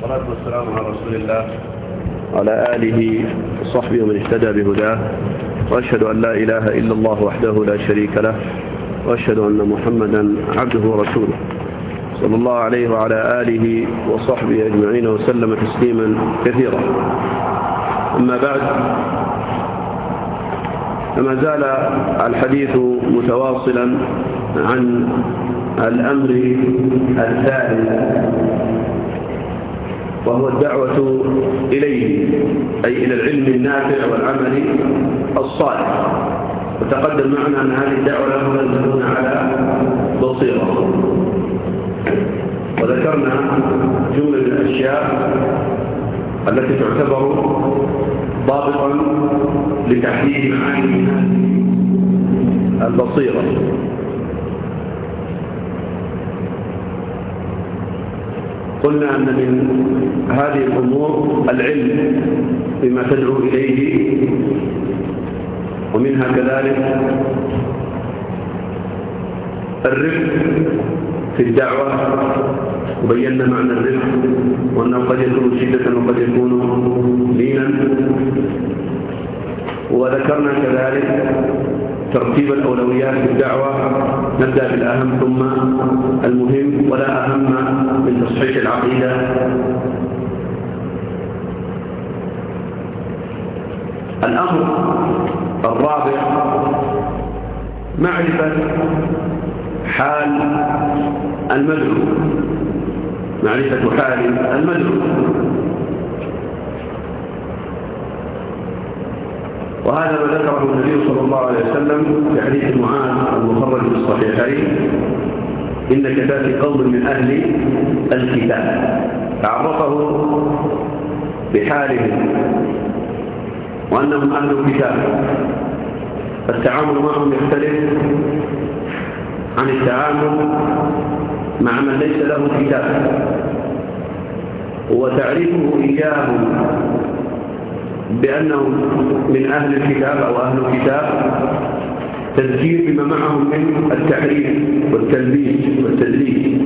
والصلاة والسلام على رسول الله. وعلى آله وصحبه ومن اهتدى بهداه. وأشهد أن لا إله إلا الله وحده لا شريك له. وأشهد أن محمدا عبده ورسوله. صلى الله عليه وعلى آله وصحبه أجمعين وسلم تسليما كثيرا. أما بعد فما زال الحديث متواصلا عن الأمر الثالث وهو الدعوة إليه أي إلى العلم النافع والعمل الصالح. وتقدم معنا أن هذه الدعوة أن تكون على بصيرة. وذكرنا جملة من الأشياء التي تعتبر ضابطا لتحديد معاني البصيرة. قلنا أن من هذه الأمور العلم بما تدعو إليه ومنها كذلك الرفق في الدعوة. وبينا معنى الرفق وأنه قد يكون شدة وقد يكون لينا. وذكرنا كذلك ترتيب الأولويات في الدعوة. نبدأ بالأهم ثم المهم ولا أهم من تصحيح العقيدة. الأمر الرابع معرفة حال المدعو. معرفة حال المدعو. وهذا ما ذكره النبي صلى الله عليه وسلم في حديث معاذ المخرج في الصحيحين. إنك تأتي قوم من أهل الكتاب. فعرفه بحالهم. وأنهم أهل الكتاب. فالتعامل معهم يختلف عن التعامل مع من ليس له كتاب. وتعريفه إياهم بأنهم من أهل الكتاب أو أهل الكتاب تذكير بما معهم من التحريف والتلبيس والتدليس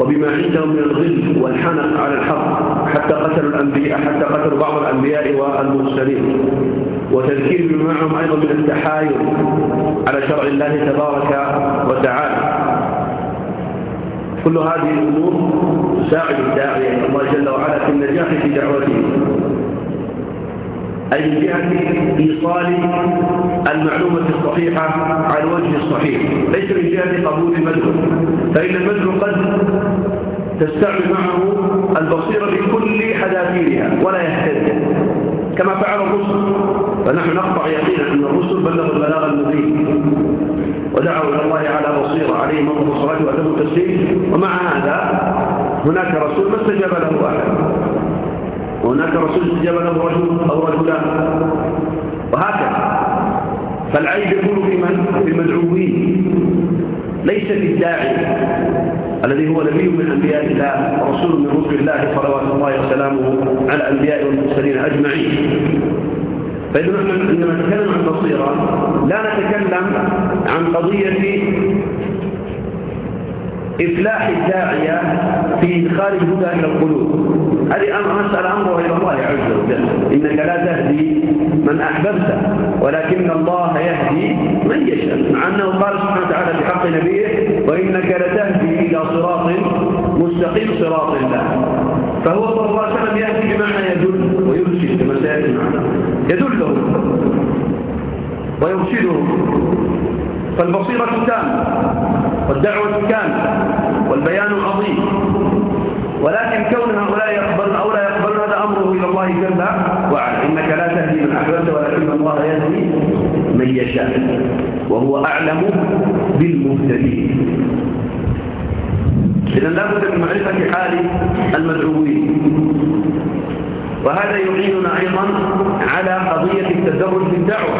وبما عندهم من الغل والحنق على الحق حتى قتلوا الأنبياء حتى قتلوا بعض الأنبياء والمرسلين. وتذكير بما معهم أيضا من التحايل على شرع الله تبارك وتعالى. كل هذه الأمور تساعد الداعية الله جل وعلا في النجاح في دعوته. أي من جهة إيصال المعلومة الصحيحة على الوجه الصحيح. ليس من جهة قبول المدعو فإن المدعو قد تستعمل معه البصيرة بكل حذافيرها ولا يهتد كما فعل الرسل. فنحن نقطع يقينا أن الرسل بلغوا البلاغ المبين. ودعوا إلى الله على بصيرة عليه مطلب الصلاة وأتم التسليم. ومع هذا هناك رسول ما استجاب له أحد. وهناك رسول استجاب له رجل أو رجلان. وهكذا. فالعيب يكون في من؟ في المدعوين. ليس في الداعي الذي هو نبي من أنبياء الله ورسول من رسل الله صلوات الله وسلامه على الأنبياء والمرسلين أجمعين. فإذا عندما نتكلم عن بصيرة لا نتكلم عن قضية إفلاح الداعية في إدخال الهدى إلى القلوب. هذه أمر مسألة أمره إلى الله عز وجل. إنك لا تهدي من أحببت ولكن الله يهدي من يشاء. مع أنه قال سبحانه وتعالى في حق نبيه وإنك لتهدي إلى صراط مستقيم صراط الله. فهو صلى الله عليه وسلم يهدي بمعنى يدل ويرشد كما سيأتي معنا. ويرشدهم فالبصيرة تامة والدعوة كاملة والبيان عظيم. ولكن كون هؤلاء يقبلون أو لا يقبلون هذا أمره إلى الله جل وعلا إنك لا تهدي من أحببت ولكن الله يهدي من يشاء وهو أعلم بالمهتدين. إذا لابد من معرفة حال المدعوين. وهذا يعيننا أيضا على قضية التدرج في الدعوة.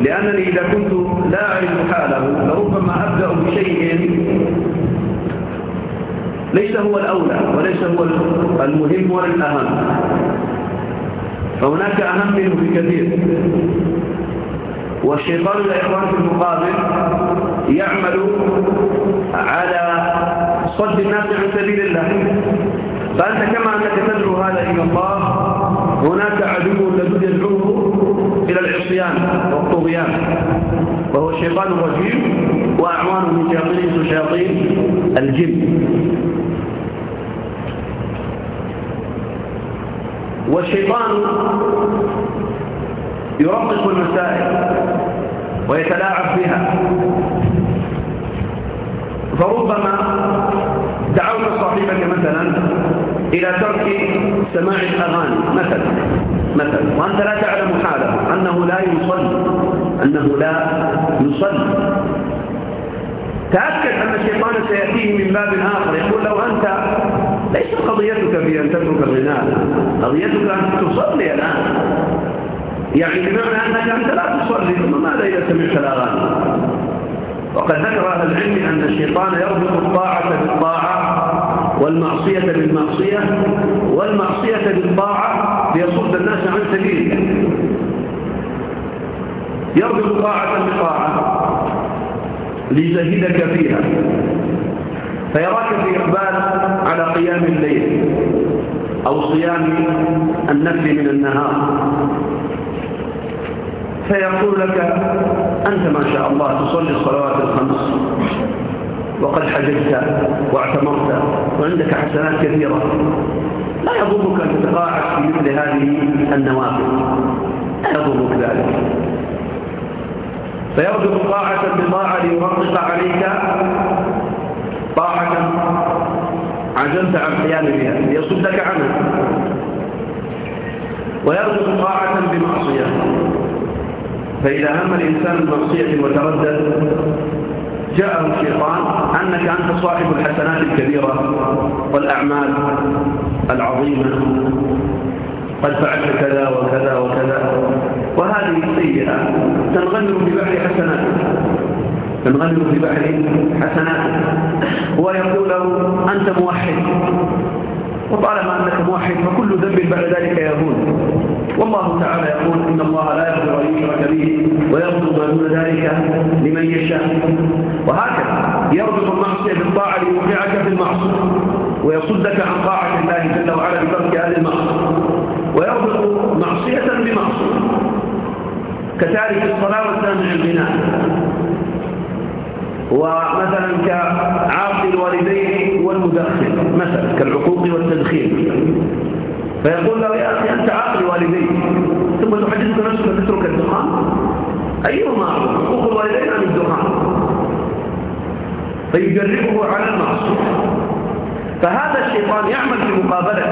لأنني إذا كنت لا أعرف حاله لربما أبدأ بشيء ليس هو الأولى وليس هو المهم ولا الأهم. فهناك أهم منه بكثير. والشيطان الإخوان في المقابل يعمل على صد الناس عن سبيل الله. فأنت كما أنك تدعو هذا إلى الله هناك عدو لدود يدعوه إلى العصيان والطغيان. وهو الشيطان الرجيم وأعوانه من شياطين وشياطين الجن. والشيطان يرقق المسائل ويتلاعب بها فربما دعوت صاحبك مثلا إلى ترك سماع الأغاني مثلا. مثلا وأنت لا تعلم حاله أنه لا يصلي أنه لا يصلي. تأكد أن الشيطان سيأتيه من باب آخر يقول لو أنت ليس قضيتك في أن تترك الغناء قضيتك أن تصلي الآن. يعني بمعنى أنك أنت لا تصلي ثم ماذا إذا سمعت الأغاني؟ وقد ذكر أهل العلم أن الشيطان يربط الطاعة بالطاعة والمعصية بالمعصية والمعصية بالطاعة ليصد الناس عن سبيل. الله يربط طاعة بطاعة ليزهدك فيها. فيراك في إقبال على قيام الليل أو صيام النفل من النهار. فيقول لك أنت ما شاء الله تصلي الصلوات الخمس. وقد حججت واعتمرت. وعندك حسنات كثيرة. لا يضرك أن تتقاعد في مثل هذه النوافل لا يضرك ذلك. فيرجو طاعة بطاعة ليرقق عليك طاعة عجلت عن القيام بها ليصدك عنها. ويرجو طاعة بمعصية. فإذا هم الإنسان بمعصية وتردد جاءه الشيطان أنك أنت صاحب الحسنات الكبيرة والأعمال العظيمة. قد فعلت كذا وكذا وكذا. وهذه السيئة تنغمر ببحر حسنات تنغمر ببحر حسنات هو يقول له أنت موحد. وطالما أنك موحد فكل ذنب بعد ذلك يهون. والله تعالى يقول إن الله لا يغفر أن يشرك به ويغفر دون ذلك لمن يشاء. وهكذا يربط المعصية بالطاعة ليوقعك في المعصية ويصدك عن طاعة الله جل وعلا بترك أهل المعصية ويربط معصية بمعصية. كتارك الصلاة والسامع الغناء. ومثلا كعاقل الوالدين والمدخن مثلا كالعقوق والتدخين. فيقول له يا أخي أنت عاقل والديك ثم تحدثك نفسك تترك الدخان؟ أيهما حقوق الوالدين عن الدخان؟ فيجربه على المعصية. فهذا الشيطان يعمل في مقابلته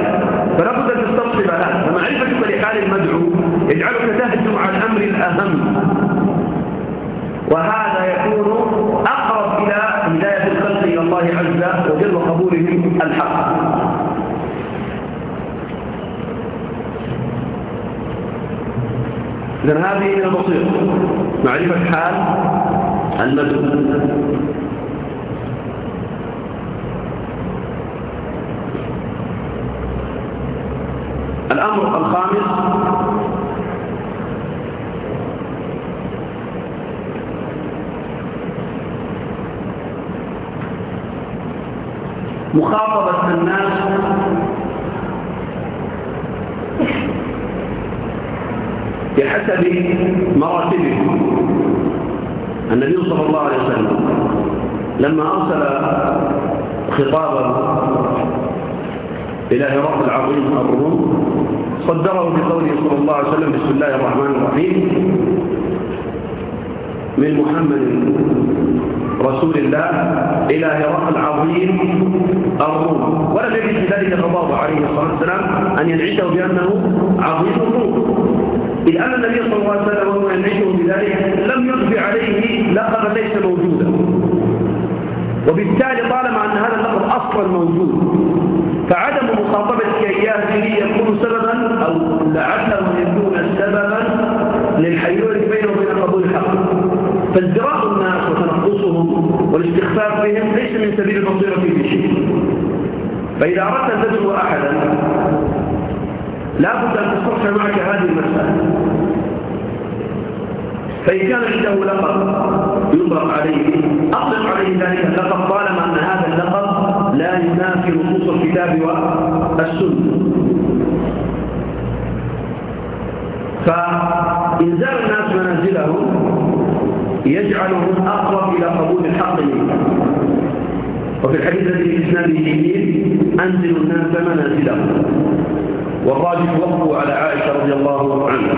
أن تستصحب هذا فمعرفتك لحال المدعو يجعلك تهجم على الأمر الأهم. وهذا يكون أقرب إلى هداية الخلق إلى الله عز وجل وقبولهم الحق. إذن هذه من البصيرة. معرفة حال المدعو الأمر الخامس مخاطبة الناس بحسب مراتبهم النبي صلى الله عليه وسلم لما أرسل خطابا إلى هرقل العظيم الروم صدره بقوله صلى الله عليه وسلم بسم الله الرحمن الرحيم. من محمد رسول الله إلى هرقل العظيم الروم. ولم يجد ذلك غضاضة عليه الصلاة والسلام أن ينعشه بأنه عظيم الروم. أن النبي صلى الله عليه وسلم وهو ينعشه بذلك لم يضفي عليه لقبا ليس موجودا. وبالتالي طالما أن هذا اللقب أصلا موجود فعدم مخاطبتك إياه به يكون سببا أو لعله يكون سببا للحيوان بينه وبين قبول الحق. فازدراء الناس وتنقصهم والاستخفاف بهم ليس من سبيل البصيرة في شيء. فإذا أردت أن تدعو أحدا لا بد أن تستطيع معك هذه المسألة. فإن كان عنده لقب يطلق عليه أطلق عليه ذلك اللقب طالما أن هذا اللقب لا ينافي نصوص الكتاب السنة فإنزال الناس منازلهم يجعلهم أقرب إلى قبول الحق وفي الحديث الذي في إسناده جميل أنزل الناس منازلهم. والراجح وقفوا على عائشة رضي الله عنها.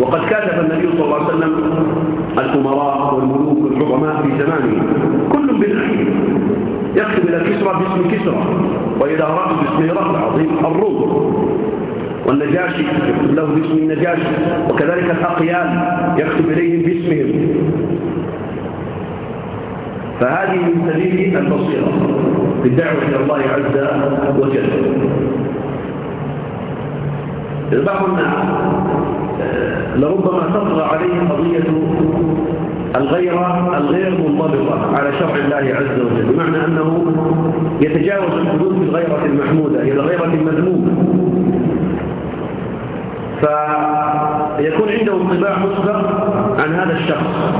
وقد كاتب النبي صلى الله عليه وسلم الأمراء والملوك والعظماء في زمانه كل بالعين يكتب إلى كسرى باسم كسرى. وإلى رجل باسم رجل عظيم. الروم والنجاشي. يكتب له باسم النجاشي. وكذلك الأقيال. يكتب إليهم باسمهم. فهذه من سبيل البصيرة في الدعوة إلى الله عز وجل. بعض الناس. لربما تطغى عليه قضية الغيرة الغير منضبطة على شرع الله عز وجل بمعنى أنه يتجاوز الحدود في الغيرة المحمودة إلى الغيرة المذمومة. فيكون عنده انطباع مسبق عن هذا الشخص.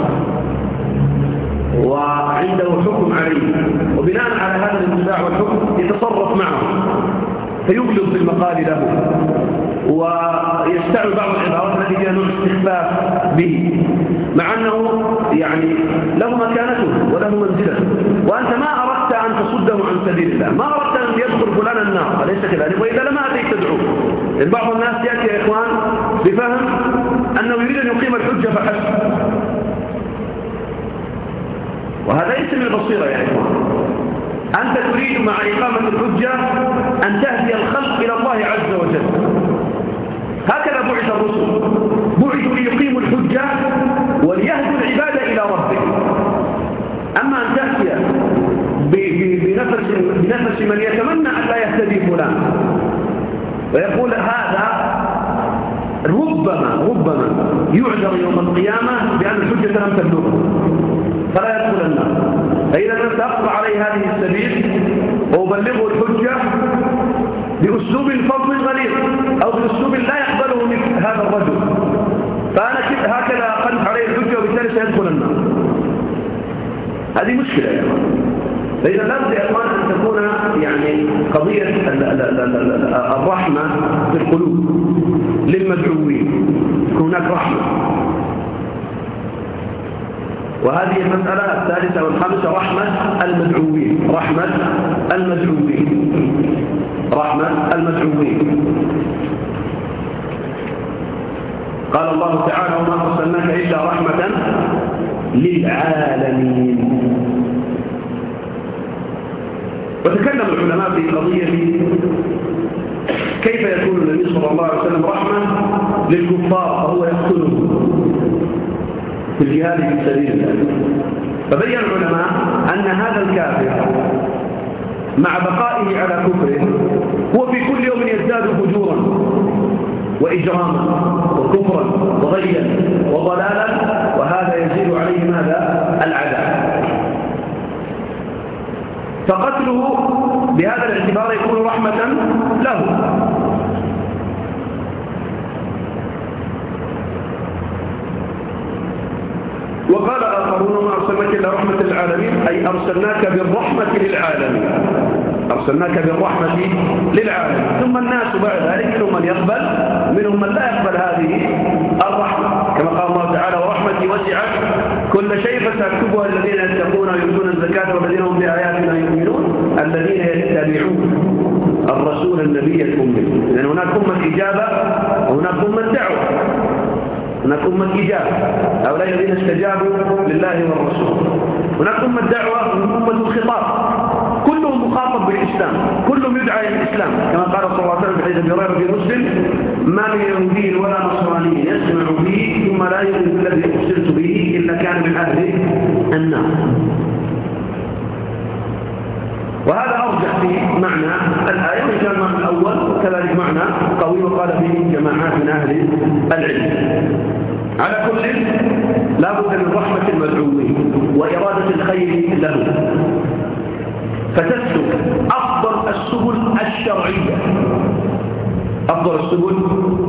وعنده حكم عليه. وبناء على هذا الانطباع والحكم يتصرف معه. فيبلغ في المقال له. ويستعمل بعض العبارات التي فيها نوع استخفاف به. مع أنه يعني له مكانته وله منزلته وأنت ما أردت أن تصده عن سبيل الله. ما أردت أن يدخل فلان النار. أليس كذلك؟ وإذا لما أتيت تدعوه. بعض الناس يأتي يا إخوان بفهم أنه يريد أن يقيم الحجة فحسب. وهذا ليس من البصيرة يا إخوان. أنت تريد مع إقامة الحجة أن تهدي الخلق إلى الله عز وجل. هكذا بعث الرسل. بعثوا ليقيموا الحجة وليهدوا العباد إلى ربه أما أن تأتي بنفس, بنفس من يتمنى أن لا يهتدي فلان. ويقول هذا ربما ربما يعذر يوم القيامة بأن الحجة لم تبلغه. فلا يدخل النار فإذا لم تقطع عليه هذه السبيل وأبلغه الحجة بأسلوب فضل غليظ أو بأسلوب لا يقبله مثل هذا الرجل. فأنا هكذا قلت عليه الحجة وبالتالي سيدخل النار هذه مشكلة. يا فإذا لابد يا إخوان أن تكون يعني قضية الرحمة في القلوب للمدعوين هناك رحمة. وهذه المسألة الثالثة والخامسة رحمة المدعوين. رحمة المدعوين. رحمة المدعوين. قال الله تعالى وما أرسلناك إلا رحمة للعالمين. وتكلم العلماء في قضية كيف يكون النبي صلى الله عليه وسلم رحمة للكفار فهو يقتلهم. في الجهاد في سبيل الله. فبين العلماء أن هذا الكافر مع بقائه على كفره هو في كل يوم يزداد فجورا وإجراما وكفرا وغيا وضلالا وهذا يزيد عليه ماذا؟ العذاب. فقتله بهذا الاعتبار يكون رحمة له. وقال آخرون ما أرسلناك إلا رحمة للعالمين أي أرسلناك بالرحمة للعالمين. أرسلناك بالرحمة للعالمين. ثم الناس بعد ذلك منهم من يقبل منهم من لا يقبل هذه الرحمة. كما قال الله تعالى ورحمتي وسعت كل شيء فسأكتبها الذين يتقون ويؤتون الزكاة والذين هم بآياتنا يؤمنون الذين يتبعون الرسول النبي الأمي. لأن هناك أمة إجابة وهناك أمة دعوة. هناك أمة إجابة هؤلاء الذين استجابوا لله والرسول. هناك أمة دعوة أمة الخطاب كلهم مخاطب بالإسلام. كلهم يدعى إلى الإسلام. كما قال صلى الله عليه وسلم في حديث أبي هريرة في مسلم ما من يهودي ولا نصراني يسمع به ثم لا يؤمن بالذي أرسلت به إلا كان من أهل النار. وهذا أرجح في معنى الآية وإن كان المعنى الأول وكذلك معنى قوي وقال فيه جماعات من أهل العلم. على كل لا بد من رحمة المدعوين وإرادة الخير له. فتسلك أفضل السبل الشرعية. أفضل السبل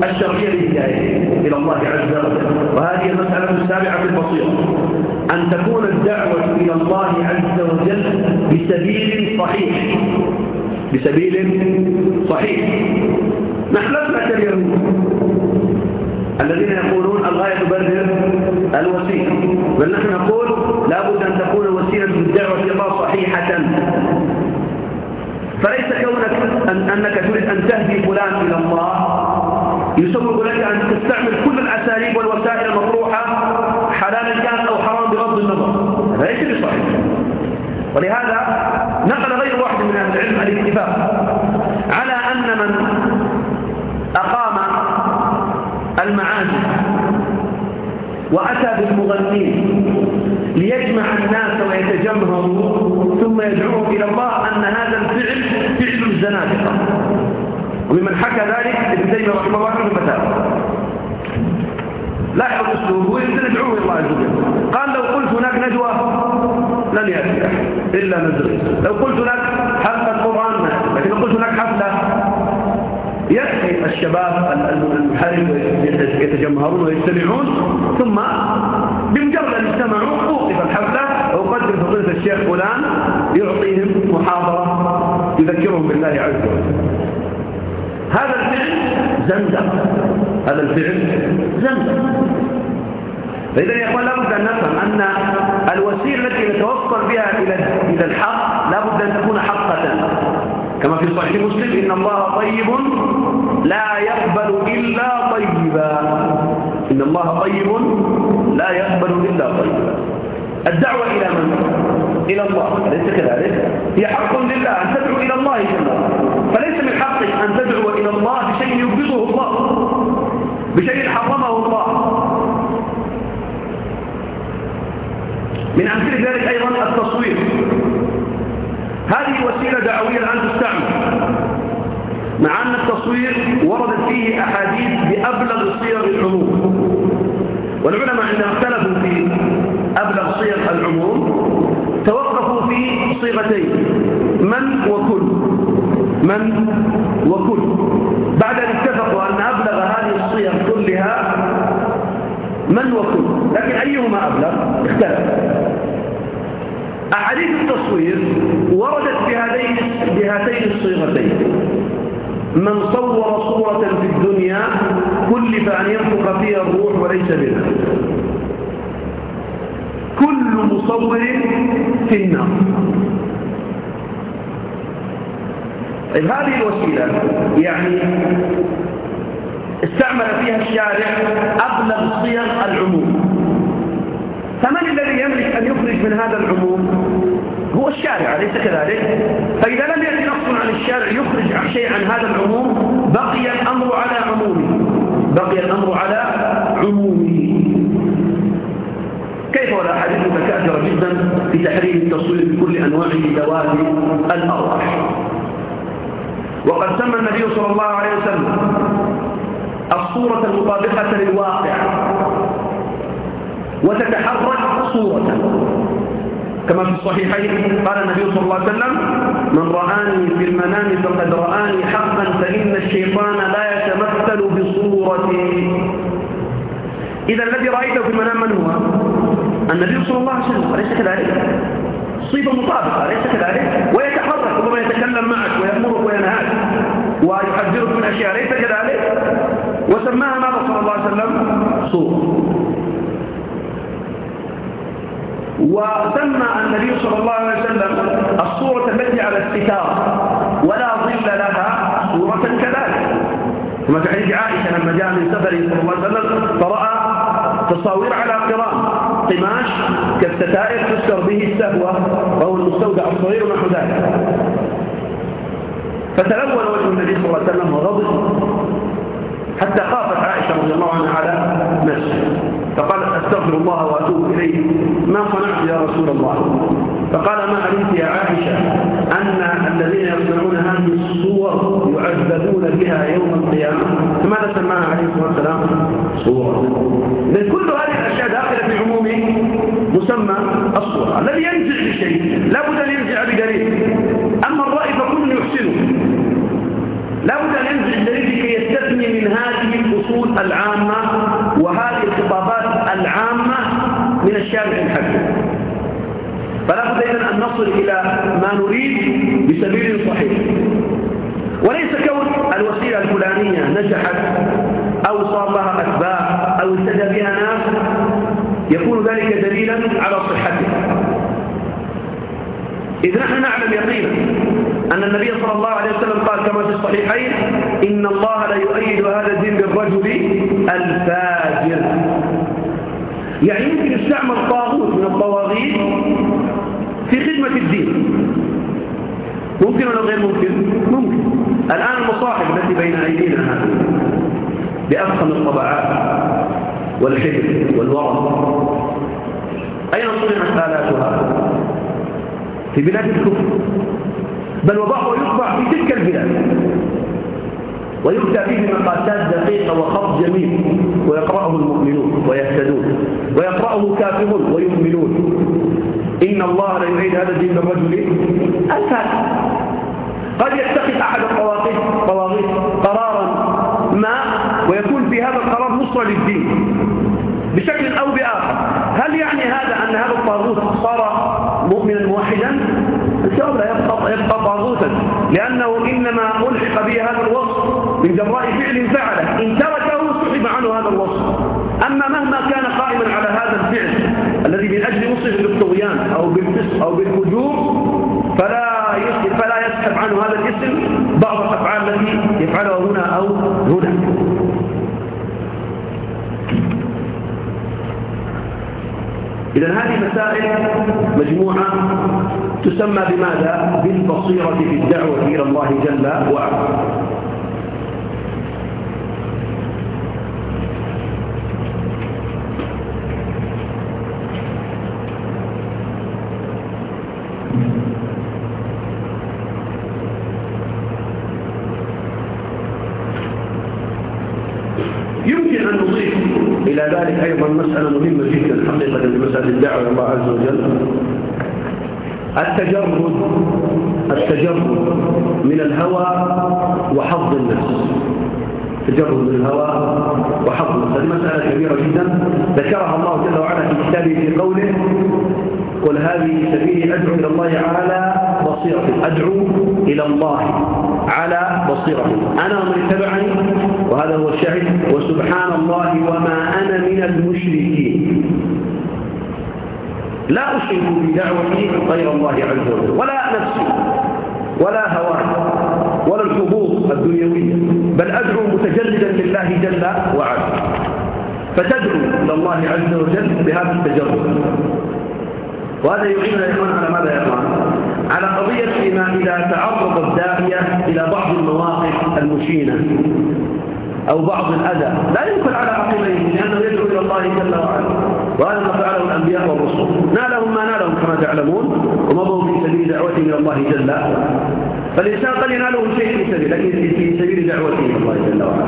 الشرعية للهداية إلى الله عز وجل. وهذه المسألة السابعة في البصيرة أن تكون الدعوة إلى الله عز وجل بسبيل صحيح. بسبيل صحيح. نحن لسنا كاليهود الذين يقولون الغاية تبرر الوسيلة. بل نحن نقول لابد أن تكون الوسيلة بالدعوة إلى الله صحيحة. فليس كونك أن أنك تريد أن تهدي فلان إلى الله. يسبب لك أن تستعمل كل الأساليب والوسائل المطروحة حلالا كان أو حرام بغض النظر. هذا ليس بصحيح. ولهذا نقل غير واحد من أهل العلم الاتفاق على أن من أقام المعازف وأتى بالمغنين ليجمع الناس ويتجمهروا ثم يدعوهم إلى الله أن هذا الزنادقة وممن حكى ذلك ابن تيمية رحمه الله عنه فتاوى لاحظ الأسلوب هو إلى الله عز وجل. قال لو قلت هناك ندوه لن يأتي إلا نزل لو قلت هناك حلقة قرآن لكن لو قلت هناك حفلة يكفي الشباب المحارب يتجمهرون ويجتمعون ثم بمجرد أن اجتمعوا أوقف الحفلة وقدر فضيلة الشيخ فلان يعطيهم محاضرة يذكرهم بالله عز وجل. هذا الفعل زندق. هذا الفعل زندق. فإذا يا أخوان لابد أن نفهم أن الوسيلة التي نتوصل بها إلى الحق لابد أن تكون حقة كما في صحيح مسلم إن الله طيب لا يقبل إلا طيبا. إن الله طيب لا يقبل إلا طيبا الدعوة إلى من؟ إلى الله. أليس كذلك؟ هي حق لله أن تدعو إلى الله جل فليس من حقك أن تدعو إلى الله بشيء يبغضه الله. بشيء حرمه الله. من أمثلة ذلك أيضا التصوير. هذه وسيلة دعوية الآن تستعمل. مع أن التصوير وردت فيه أحاديث بأبلغ صيغ العموم والعلماء عندما اختلفوا في أبلغ صيغ العموم توقفوا في صيغتين من وكل. من وكل. بعد أن اتفقوا أن أبلغ هذه الصيغ كلها من وكل. لكن أيهما أبلغ؟ اختلف. أحاديث التصوير وردت بهذين بهاتين الصيغتين. من صور صورة في الدنيا كلف أن ينفخ فيها الروح وليس بها. كل مصور في النار. طيب هذه الوسيلة يعني استعمل فيها الشارع أبلغ صيغ العموم. فمن الذي يملك أن يخرج من هذا العموم؟ هو الشارع أليس كذلك؟ فإذا لم يأتي نص عن الشارع يخرج شيء عن هذا العموم بقي الأمر على عمومه. بقي الأمر على عمومه. كيف ولا حديث متكاثرة جدا في تحريم التصوير بكل أنواع ذوات الأرواح؟ وقد سمى النبي صلى الله عليه وسلم الصورة المطابقة للواقع. وتتحرك صورة كما في الصحيحين قال النبي صلى الله عليه وسلم من رآني في المنام فقد رآني حقا فإن الشيطان لا يتمثل بصورتي إذا الذي رأيته في المنام من هو؟ النبي صلى الله عليه وسلم أليس كذلك؟ صيغة مطابقة أليس كذلك؟ ويتحرك ربما يتكلم معك ويأمرك وينهاك ويحذرك من أشياء أليس كذلك؟ وسماها ماذا صلى الله عليه وسلم؟ صورة وسمى النبي صلى الله عليه وسلم الصورة التي على الستار ولا ظل لها صورة كذلك. كما في حديث عائشة لما جاء من سفره صلى الله عليه وسلم فرأى تصاوير على قرام قماش كالستائر تسكر به السهوة أو المستودع الصغير ونحو ذلك. فتلون وجه النبي صلى الله عليه وسلم وغضب حتى خافت عائشة رضي الله عنها على نفسه فقال أستغفر الله وأتوب إليه. ما صنعت يا رسول الله؟ فقال ما علمت يا عائشة أن الذين يصنعون هذه الصور يعذبون بها يوم القيامة؟ فماذا سماها عليه الصلاة والسلام؟ صوره اذا كل هذه الأشياء داخلة في عموم مسمى الصورة الذي ينزع بشيء لابد أن ينزع بدليل. أما الرأي فكل يحسنه. لابد أن ينزل الدليل لكي يستثني من هذه الأصول العامة وهذه العامة من الشارع الحج. فلا بد أن نصل إلى ما نريد بسبيل صحيح. وليس كون الوسيلة الفلانية نجحت أو صار لها أتباع أو اهتدى بها ناس يكون ذلك دليلا على صحتها. إذ نحن نعلم يقينا أن النبي صلى الله عليه وسلم قال كما في الصحيحين إن الله لا يؤيد هذا الدين بالرجل الفاجر. يعني يمكن يستعمل طاغوت من الطواغيت في خدمة الدين. ممكن ولا غير ممكن؟ ممكن. الآن المصاحب التي بين أيدينا هذه بأفخم الطبعات والحفظ والورق أين صنعت آلاتها؟ في بلاد الكفر. بل وبعضه يطبع في تلك البلاد. ويؤتى به مقاسات دقيقة وخط جميل ويقرأه المؤمنون ويهتدون ويقرأه كافرون ويؤمنون. إن الله لا يعيد هذا الدين بالرجل. الفاتح. قد يتخذ أحد الطواغيت قرارا ما ويكون في هذا القرار نصرة للدين. بشكل أو بآخر. هل يعني هذا أن هذا الطاغوت صار مؤمنا موحدا؟ الجواب لا يبقى, يبقى طاغوتا. لأنه إنما ألحق به هذا الوصف من جراء فعل فعله. إن تركه سحب عنه هذا الوصف. أما مهما كان قائما على هذا الفعل الذي من أجل وصفه بالطغيان أو بالفسق أو بالفجور فلا فلا يسحب عنه هذا الاسم بعض الأفعال التي يفعلها هنا أو هنا. إذا هذه مسائل مجموعة تسمى بماذا؟ بالبصيرة في الدعوة إلى الله جل وعلا يمكن أن نضيف إلى ذلك أيضا مسألة مهمة جدا حقيقة في مسألة الدعوة إلى الله عز وجل. التجرد التجرد من الهوى وحظ النفس. التجرد من الهوى وحظ النفس. هذه مسألة كبيرة جدا. ذكرها الله جل وعلا في كتابه في قوله قل هذه سبيلي أدعو إلى الله على بصيرة. أدعو إلى الله على بصيرة. أنا ومن اتبعني وهذا هو الشاهد. وسبحان الله وما أنا من المشركين. لا أشرك بدعوتي غير الله عز وجل. ولا نفسي ولا هواي ولا الحظوظ الدنيوية. بل أدعو متجردا لله جل وعلا. فتدعو إلى الله عز وجل بهذا التجرد. وهذا يعيننا يا إخوان على ماذا يا إخوان؟ على قضية فيما إذا تعرض الداعية إلى بعض المواقف المشينة أو بعض الأذى. لا يمكن على عقليه لأنه يدعو إلى الله جل وعلا. وهذا ما فعله الأنبياء والرسل. نالهم ما نالهم كما تعلمون ومضوا في سبيل دعوتهم إلى الله جل. فالإنسان قد يناله شيء في سبيل لكن في سبيل دعوته إلى الله جل وعلا.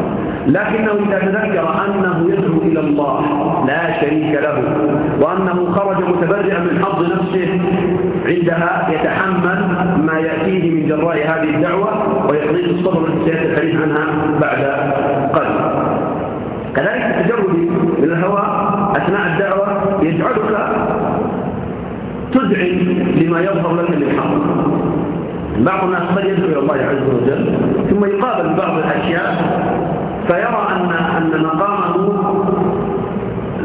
لكنه إذا تذكر أنه يدعو إلى الله لا شريك له وأنه خرج متبرئا من حظ نفسه عندها يتحمل ما يأتيه من جراء هذه الدعوة ويقضي الصبر التي الحديث عنها بعد قليل. كذلك التجرد من الهوى أثناء الدعوة يجعلك تذعن لما يظهر لك للحق بعض الناس قد يدعو إلى الله عز وجل ثم يقابل بعض الأشياء فيرى أن أن مقامه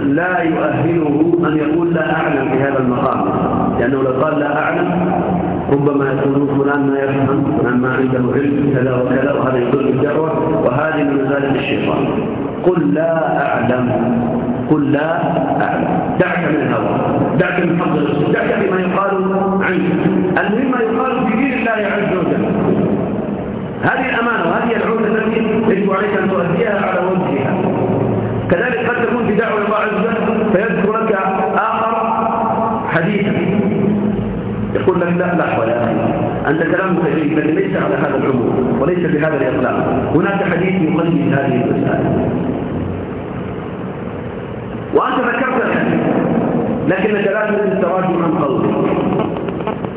لا يؤهله أن يقول لا أعلم في هذا المقام. لأنه لو قال لا أعلم ربما يكون فلان ما يفهم فلان ما عنده علم كذا وكذا وهذا يدل بالدعوة وهذه من مزالة الشيطان. قل لا أعلم. قل لا أعلم. دعك من الهوى. دعك من الرسول دعك بما يقال عنك. المهم ما يقال في الله عز وجل. هذه الأمانة وهذه العودة التي يجب عليك أن تؤديها على وجهها. كذلك قد تكون في دعوة الله عز وجل فيذكر لك آخر حديثا. يقول لك لا لحظة يا أخي أنت كلامك جيد لكن ليس على هذا العموم وليس بهذا الإطلاق. هناك حديث يقدم هذه المسألة. وأنت ذكرت الحديث لكنك لا تريد التراجع عن قولك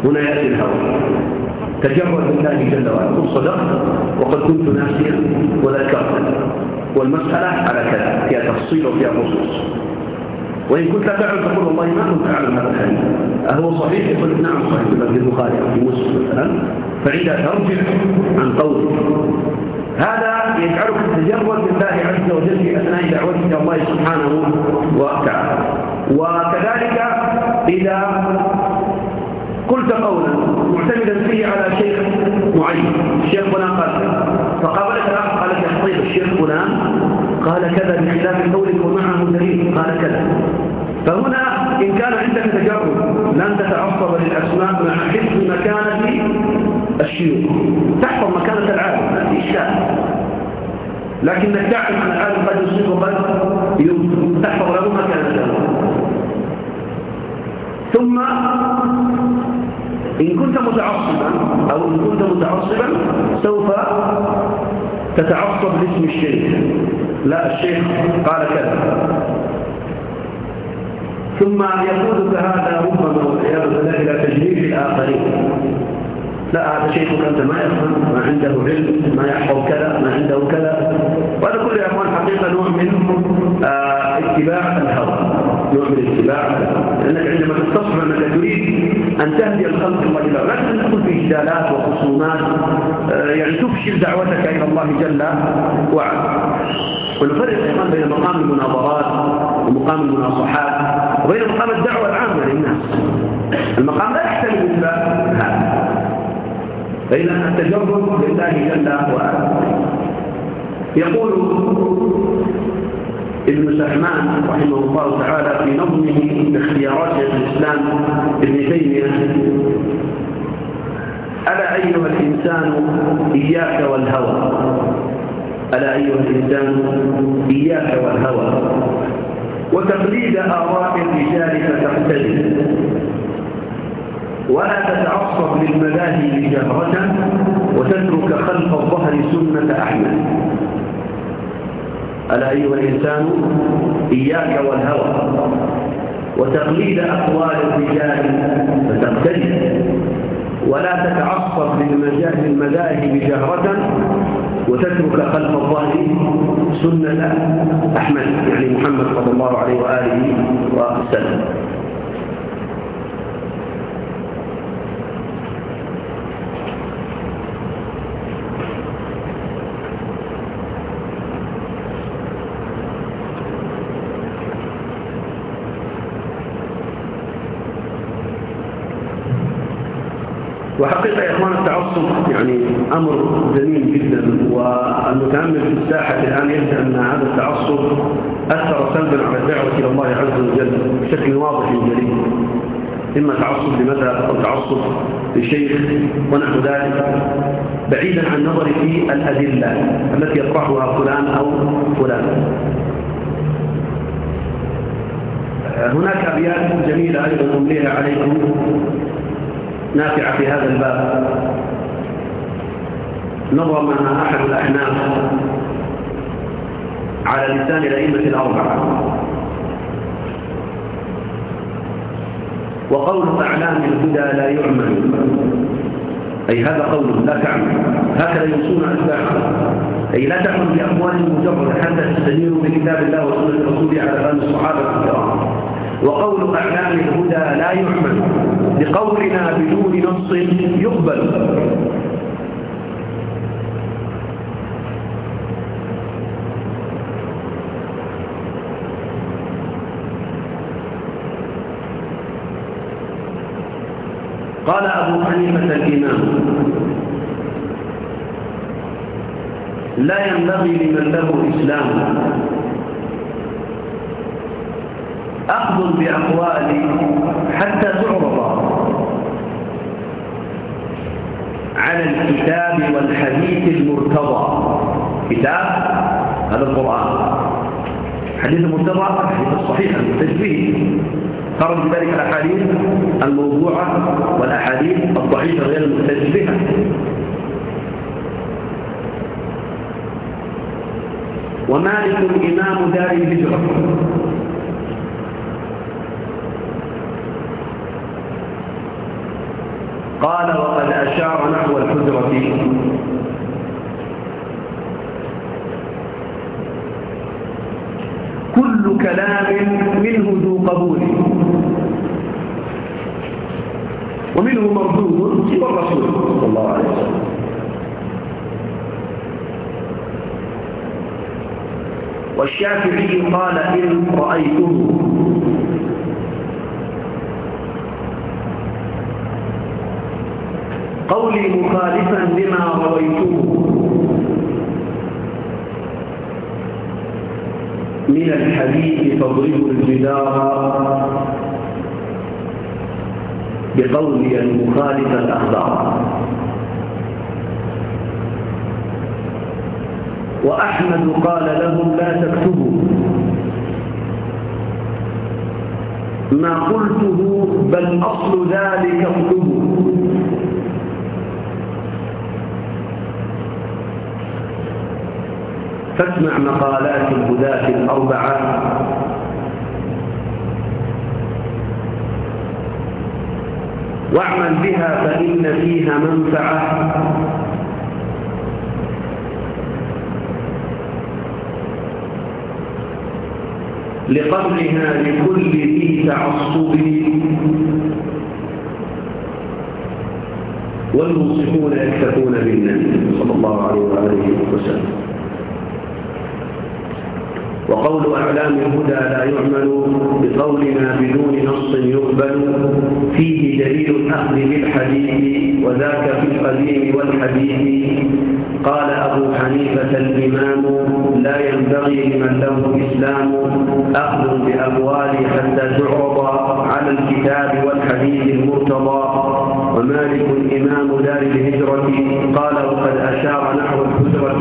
هنا يأتي الهوى. تجرد الله جل وعلا. قل صدقت وقد كنت ناسيا وذكرت والمسألة على كذا فيها تفصيل وفيها خصوص وإن كنت لا تعلم تقول والله ما كنت أعلم هذا الحديث. أهو صحيح؟ يقول نعم صحيح. في البخاري أو في مسلم مثلا. فعندها ترجع عن قولك هذا يجعلك تتجرد بالله عز وجل في أثناء دعوتك إلى الله سبحانه وتعالى. وكذلك إذا قلت قولا معتمدا فيه على شيخ معين الشيخ فلان قال فقابلك الآخر قال لك طيب الشيخ فلان قال كذا بخلاف قولك ومعه دليل قال كذا. فهنا إن كان عندك تجرب لن تتعصب للأسماء مع حفظ مكانة الشيوخ. تحفظ مكانة العالم ما في إشكال. لكنك تعلم أن العالم قد يصيب وقد تحفظ له مكانته ثم إن كنت متعصبا أو إن كنت متعصبا سوف تتعصب لاسم الشيخ. لا الشيخ قال كذا. ثم يقودك هذا ربما والعياذ بالله إلى تجريح الآخرين. لا هذا شيخ أنت ما يفهم ما عنده علم ما يحفظ كذا ما عنده كذا. وهذا كله يا أخوان حقيقة نوع من آه اتباع الهوى. نوع من اتباع لأنك عندما تستصحب أنك تريد أن تهدي الخلق الله إلى لا تدخل في جدالات وخصومات آه يعني تفشل دعوتك إلى الله جل وعلا. ونفرق أيضا بين مقام المناظرات ومقام المناصحات وبين مقام الدعوة العامة للناس. المقام لا يحتمل إلا هذا فإذا التجرد لله جل وعلا. يقول ابن سحمان رحمه الله تعالى في نظمه باختيارات الإسلام ابن تيمية. ألا أيها الإنسان إياك والهوى. ألا أيها الإنسان إياك والهوى. وتقليد آراء الرجال فتقتدي. ولا تتعصب للمذاهب جهرة وتترك خلف الظهر سنة أحمد. ألا أيها الإنسان إياك والهوى وتقليد أقوال الرجال فتقتدي ولا تتعصب للمذاهب جهرة وتترك خلف الظهر سنة أحمد يعني محمد صلى الله عليه وآله وسلم وحقيقة يا إخوان التعصب يعني أمر جميل جدا والمتأمل في الساحة الآن يبدأ أن هذا التعصب أثر سلبا على الدعوة إلى الله عز وجل بشكل واضح جلي إما تعصب لمذهب أو تعصب لشيخ ونحو ذلك. بعيدا عن النظر في الأدلة التي يطرحها فلان أو فلان. هناك أبيات جميلة أيضا أمليها عليكم نافعة في هذا الباب. نظمها أحد الأحناف على لسان الأئمة الأربعة. وقول أعلام الهدى لا يعمل. أي هذا قول لا تعمل. هكذا يوصون أتباعهم أي لا تعمل بأقوال مجرد حتى تستنير بكتاب الله وسنة رسوله على فهم الصحابة الكرام. وقول أعلام الهدى لا يعمل. بقولنا بدون نص يقبل. قال أبو حنيفة الإمام. لا ينبغي لمن له إسلام. أخذ بأقوال حتى تعرض على الكتاب والحديث المرتضى. كتاب؟ هذا القرآن. حديث المرتضى؟ الحديث الصحيح المحتج خرج بذلك الأحاديث الموضوعة والأحاديث الضعيفة غير المحتج بها ومالك إمام دار الهجرة. قال وقد أشار نحو الحجرة كل كل كلام منه ذو قبول. ومنه مردود سوى الرسول صلى الله عليه وسلم. والشافعي قال إن رأيته قولي مخالفا لما رويته من الحديث فاضربوا الجدار بقولي المخالف الأخبار. وأحمد قال لهم لا تكتبوا. ما قلته بل أصل ذلك اكتبوا. فاسمع مقالات الهداة الأربعة. واعمل بها فإن فيها منفعة. لقبلها لكل ذي تعصب. والمنصفون يكتفون بالنبي صلى الله عليه وسلم. وقول أعلام الهدى لا يعمل بقولنا بدون نص يقبل. فيه دليل الأخذ بالحديث وذاك في القديم والحديث. قال أبو حنيفة الإمام لا ينبغي لمن له إسلام أخذ بأقوال حتى تعرض على الكتاب والحديث المرتضى. ومالك إمام دار الهجرة قال وقد أشار نحو الحجرة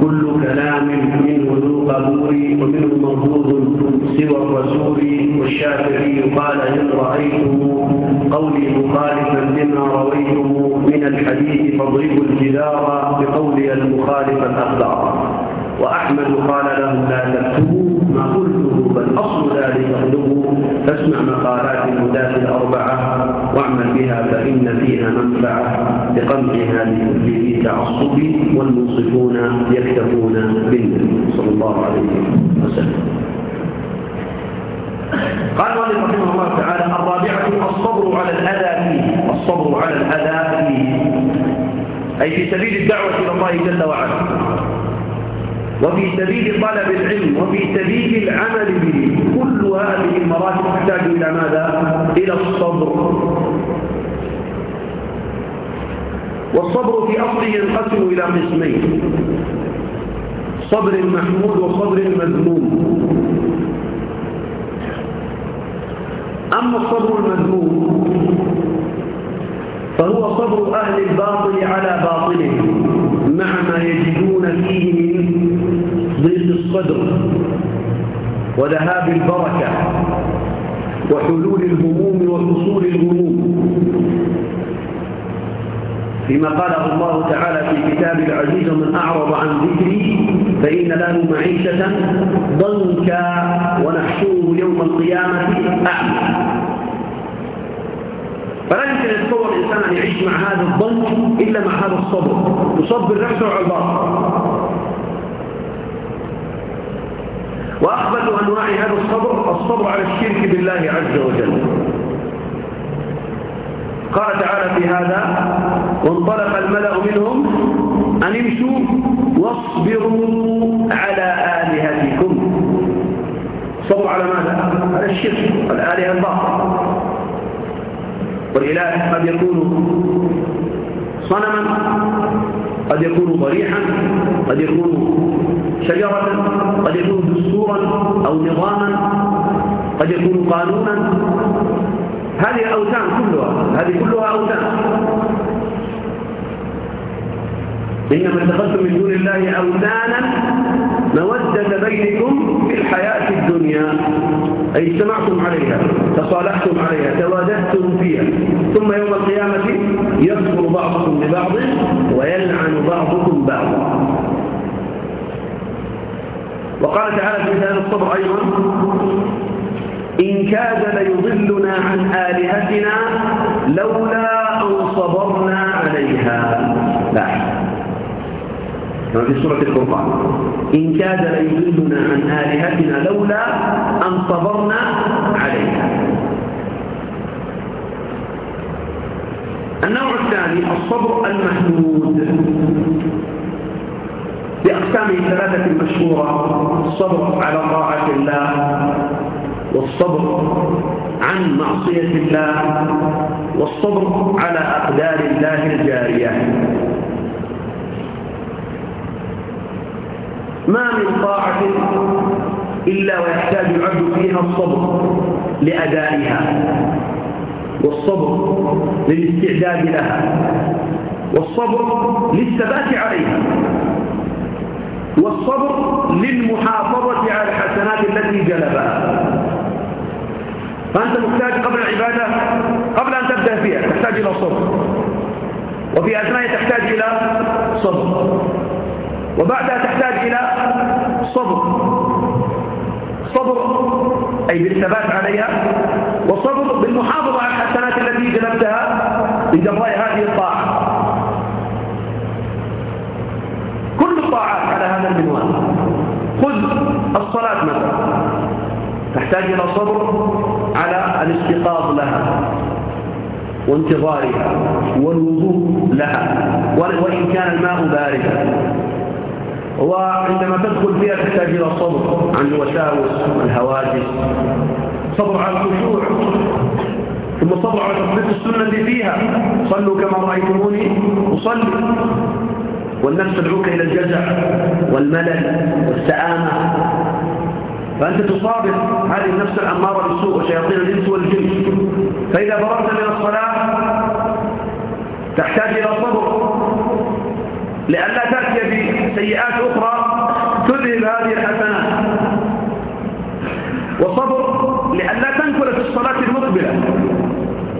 كل كلام منه ذو قبول ومنه مردود سوى الرسول والشافعي. قال إن رأيته قولي مخالفا لما رويته من الحديث فاضربوا الجدار بقولي المخالف الأخبار وأحمد قال لهم لا تكتبوا ما قلته بل أصل ذلك اكتبوا فاسمع مقالات الهداة الأربعة واعمل بها فإن فيها منفعة لقمعها لكل تعصب والمنصفون يكتفون بالنبي صلى الله عليه وسلم. قال والله رحمه الله تعالى الرابعة الصبر على الأذى فيه. الصبر على الأذى فيه. أي في سبيل الدعوة إلى الله جل وعلا. وفي سبيل طلب العلم وفي سبيل العمل به. كل هذه المراتب تحتاج إلى ماذا؟ إلى الصبر. والصبر في أصله ينقسم إلى قسمين. صبر محمود وصبر مذموم أما الصبر المذموم فهو صبر أهل الباطل على باطلهم مع ما يجدون فيه من ضيق الصدر وذهاب البركة وحلول الهموم وحصول الهموم فيما قاله الله تعالى في كتاب العزيز ومن أعرض عن ذكري فإن له معيشة ضنكا ونحشوه يوم القيامة أعمى. فلا يمكن أن الإنسان أن يعيش مع هذا الضنك إلا مع هذا الصبر. يصبر نفسه على الباطل. وأخبث أنواع هذا الصبر الصبر على الشرك بالله عز وجل. قال تعالى في هذا وانطلق الملأ منهم أن امشوا واصبروا على آلهتكم. صبروا على ماذا؟ على الشرك والآلهة الباطل. والإله قد يكون صنما قد يكون ضريحا قد يكون شجرة قد يكون دستورا أو نظاما قد يكون قانونا. هذه أوثان كلها هذه كلها أوثان. إنما اتخذتم من دون الله أوثانا مودة بينكم في الحياة الدنيا. أي اجتمعتم عليها تصالحتم عليها تواددتم فيها. ثم يوم القيامة يكفر بعضكم لبعض ويلعن بعضكم بعضا. وقال تعالى في هذا الصبر أيضا إن كاد ليضلنا عن آلهتنا لولا أن صبرنا عليها. لا. في سورة القرآن إن كاد ليضلنا عن آلهتنا لولا أن صبرنا عليها. النوع الثاني الصبر المحمود. بأقسامه الثلاثة المشهورة الصبر على طاعة الله والصبر عن معصية الله والصبر على أقدار الله الجارية. ما من طاعة إلا ويحتاج العبد فيها الصبر لأدائها والصبر للاستعداد لها والصبر للثبات عليها والصبر للمحافظة على الحسنات التي جلبها فأنت محتاج قبل العبادة قبل أن تبدأ فيها تحتاج إلى صبر وفي أثناء تحتاج إلى صبر وبعدها تحتاج إلى صبر. صبر أي بالثبات عليها وصبر بالمحافظة على الحسنات التي جلبتها بجراء هذه الطاعة. كل الطاعات على هذا المنوال خذ الصلاة مثلا. تحتاج إلى صبر على الاستيقاظ لها وانتظارها والوضوء لها وإن كان الماء باردا. وعندما تدخل فيها تحتاج إلى صبر عن الوساوس والهواجس صبر على الخشوع. ثم صبر على تطبيق السنة فيها. صلوا كما رأيتموني أصلي. والنفس تدعوك إلى الجزع والملل والسآمة فأنت تصابر هذه النفس الأمارة بالسوء وشياطين الإنس والجن. فإذا فرغت من الصلاة تحتاج إلى صبر. لئلا تأتي بسيئات أخرى تذهب هذه الحسنات. وصبر لئلا تنكل في الصلاة المقبلة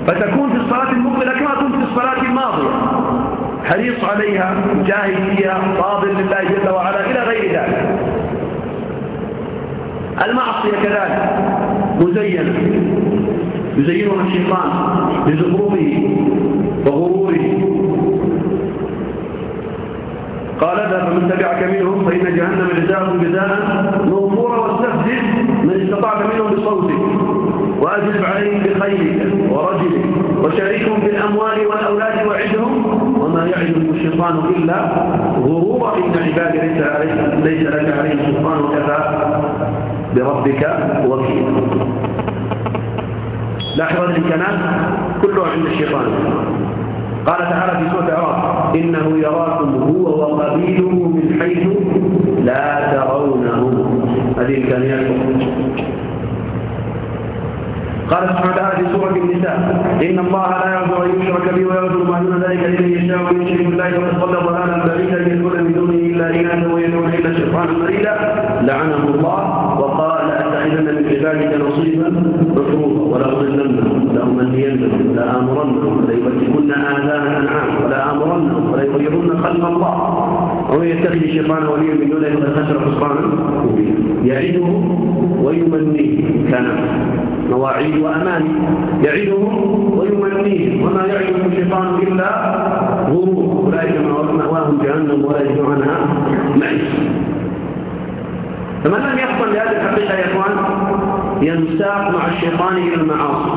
فتكون في الصلاة المقبلة كما كنت في الصلاة الماضية. حريص عليها جاهد فيها فاضل لله جل وعلا إلى غير ذلك. المعصية كذلك مزينة يزينها الشيطان بزخرفه وغروره. قال اذهب فمن تبعك منهم فإن جهنم جزاؤهم جزاء موفورا واستفزز من استطعت منهم بصوتك وأجلب عليهم بخيلك ورجلك وشاركهم في الأموال والأولاد وعدهم وما يعدهم الشيطان إلا غرورا إن عبادي ليس, ليس لك عليه سلطان وكفى بربك وكيلا لاحظ الكلام كله عند الشيطان. قال تعالى في سورة الأعراف إنه يراكم هو وقبيله من حيث لا ترونهم. هذه الكلمات قال سبحانه وتعالى في سورة النساء إن الله لا يغفر أن يشرك به ويغفر ما دون ذلك لمن يشاء ويشرك بالله ويتخذ ضلالا بعيدا يدعون من دونه إلا إناثا ويدعون إلا شيطانا مريدا. لعنه الله وقال لأتخذن من عبادك نصيبا مفروضا ولأضلنهم لأمنينهم لآمرنهم ليبتكن آذان الأنعام ولآمرنهم وليغيرن خلق الله. ومن يتخذ الشيطان وليا من دونه فقد خسر خسرانا يعده ويمنيه كان مواعيد وأماني يعدهم ويمنيهم. وما يعدهم الشيطان إلا غرور. أولئك مأواهم جهنم ولا يجد عنها. معيش. فمن لم يفطن لهذه الحقيقة يا إخوان ينساق مع الشيطان إلى المعاصي.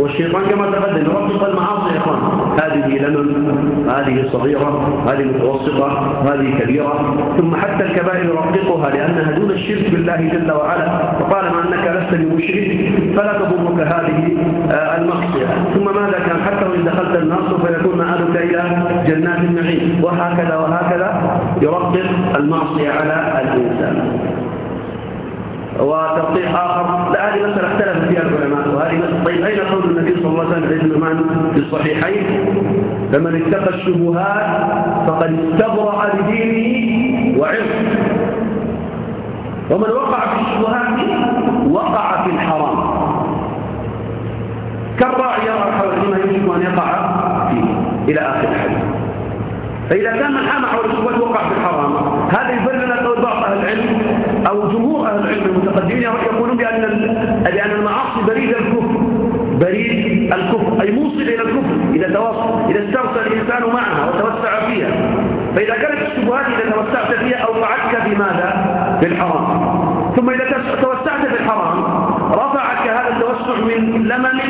والشيطان كما تقدم يرقق المعاصي يا إخوان. هذه لمن هذه صغيرة هذه متوسطة هذه كبيرة. ثم حتى الكبائر يرققها لأنها دون الشرك بالله جل وعلا. وطالما أنك لست بمشرك فلا تضرك هذه آه، المعصية ثم ماذا كان؟ حتى وإن دخلت النار سوف يكون مآلك إلى جنات النعيم. وهكذا وهكذا يرقق المعصية على الإنسان. وتوضيح آخر. لا هذه مسألة اختلف فيها العلماء. وهذه طيب أين قول النبي صلى الله عليه وسلم في الصحيحين؟ فمن اتقى الشبهات فقد استبرأ بدينه وعرضه ومن وقع في الشبهات وقع في الحرام. كالراعي يرى حول ما يجب أن يقع فيه إلى آخر الحديث؟ فإذا كان من حام حول الشبهات وقع في الحرام هذا يبرر قول بعض أهل العلم أو جمهور أهل العلم المتقدمين يقولون بأن بأن المعاصي بريد الكفر. بريد الكفر. أي موصل إلى الكفر إذا تواصل إذا استرسل الإنسان معها وتوسع فيها. فإذا كانت الشبهات إذا توسعت فيها أوقعتك بماذا؟ بالحرام ثم إذا توسعت في الحرام رفعك هذا التوسع من لمن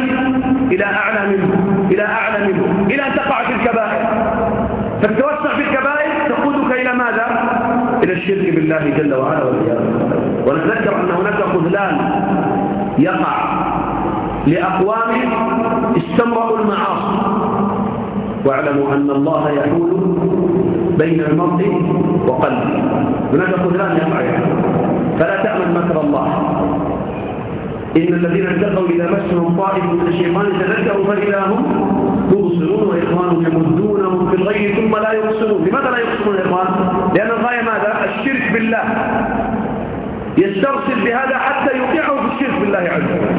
إلى الشرك بالله جل وعلا ونتذكر أن هناك خذلان يقع لأقوام استمرأوا المعاصي. واعلموا أن الله يحول بين المرء وقلبه. هناك خذلان يقع فلا تأمن مكر الله. إن الذين اتقوا إذا مسهم طائف من الشيطان تذكروا فإذا هم مبصرون وإخوانهم يمدونهم في الغي ثم لا يبصرون لماذا لا يبصرون يا إخوان؟ لأن الغاية ماذا؟ الشرك بالله. يسترسل بهذا حتى يوقعه في الشرك بالله عز وجل.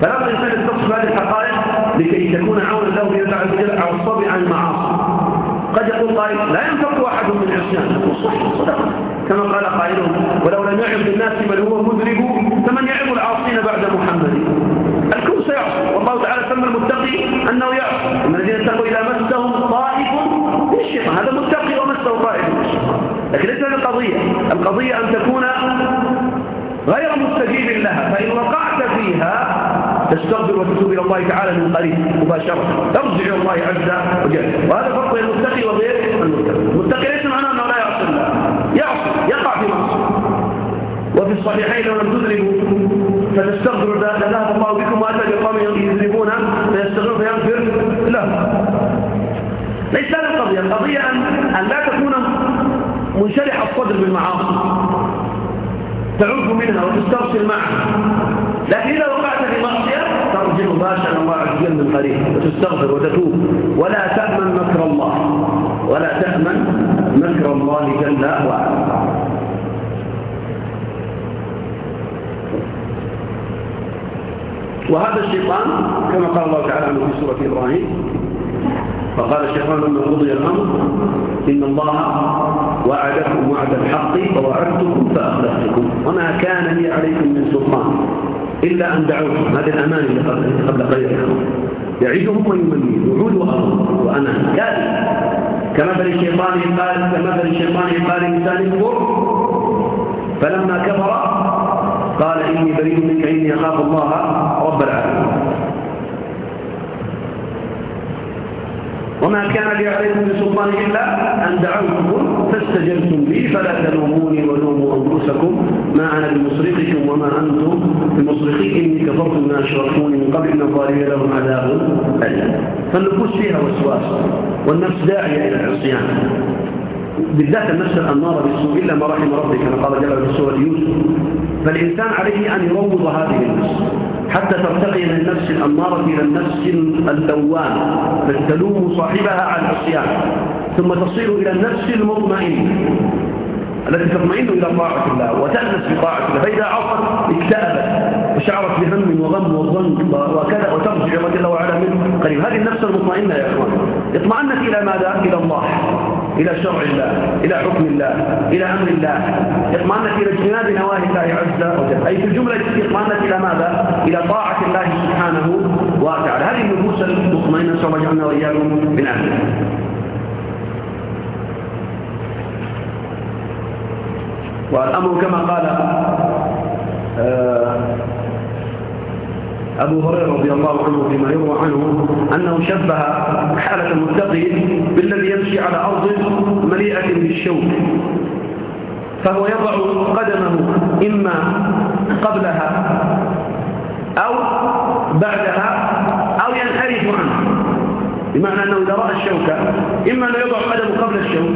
فلا الإنسان يستصف هذه الحقائق لكي تكون عونا له بإذن الله عز وجل على الصبر عن المعاصي. قد يقول قائل لا ينفق أحد من عصيان. كما قال قائلهم ولو لم يعظ الناس من هو مذنب فمن يعظ العاصين بعد محمد؟ والله تعالى سمى المتقي أنه يعصي أما الذين اتقوا إذا مسهم طائف من هذا متقي ومسه طائف لكن ليس القضية. القضية أن تكون غير مستجيب لها. فإن وقعت فيها تستغفر وتتوب إلى الله تعالى من قريب مباشرة. ترجع إلى الله عز وجل. وهذا فرق بين المتقي وغير المتقي. المتقي ليس معناه أنه لا يعصي الله. يعصي. يقع في معصية. وفي الصحيحين لو لم فتستغفروا لذهب الله بكم وأتى بقوم يذنبون. فيستغفرون فيغفر له ليس هذه القضية القضية أن, لا تكون منشرح الصدر بالمعاصي. تعوذ منها وتسترسل معها. لكن إذا وقعت في معصية ترجع مباشرة الله عز وجل من قريب وتستغفر وتتوب. ولا تأمن مكر الله. ولا تأمن مكر الله جل وعلا. وهذا الشيطان كما قال الله تعالى عنه في سورة إبراهيم فقال الشيطان لما قضي الأمر إن الله وعدكم وعد الحق ووعدتكم فأخلفتكم وما كان لي عليكم من سلطان إلا أن دعوتم هذه الأمان اللي قبل قليل يعيدهم ويمني وعود وأرض. وأنا كاذب. كمثل الشيطان قال كمثل الشيطان قال إنسان كفر فلما كفر قال إني بريء منك إني أخاف الله رب العالمين. وما كان لي عليكم من سلطان إلا أن دعوتكم فاستجبتم لي فلا تلوموني ولوموا أنفسكم ما أنا بمصرخكم وما أنتم بمصرخي. إني كفرت ما أشركوني من قبل أن الظالمين لهم عذاب أليم. فالنفوس فيها وسواس والنفس داعية إلى العصيان. بالذات النفس الأمارة بالسوء إلا ما رحم ربك كما قال جل في سورة يوسف. فالإنسان عليه أن يروض هذه النفس حتى ترتقي من النفس الأمارة إلى النفس اللوامة فتلوم صاحبها على العصيان ثم تصير إلى النفس المطمئنة التي تطمئن إلى طاعة الله وتأنس بطاعة الله. فإذا عصت اكتئبت وشعرت بهم وغم وضنك وكذا وترجع رضي الله وعلا من قريب. هذه النفس المطمئنة يا إخوان. اطمأنت إلى ماذا؟ إلى الله. إلى شرع الله إلى حكم الله إلى أمر الله. اطمأنت إلى اجتناب نواهي الله عز وجل. أي في الجملة اطمأنت إلى ماذا؟ إلى طاعة الله سبحانه وتعالى. هذه النفوس المطمئنة سوف جعلنا وإياكم من أهلها. والأمر كما قال آه، أبو هريرة رضي الله عنه فيما يروى عنه أنه شبه حالة المتقي بالذي يمشي على أرض مليئة بالشوك. فهو يضع قدمه إما قبلها أو بعدها أو ينحرف عنه. بمعنى أنه إذا رأى الشوكة إما أن يضع قدمه قبل الشوك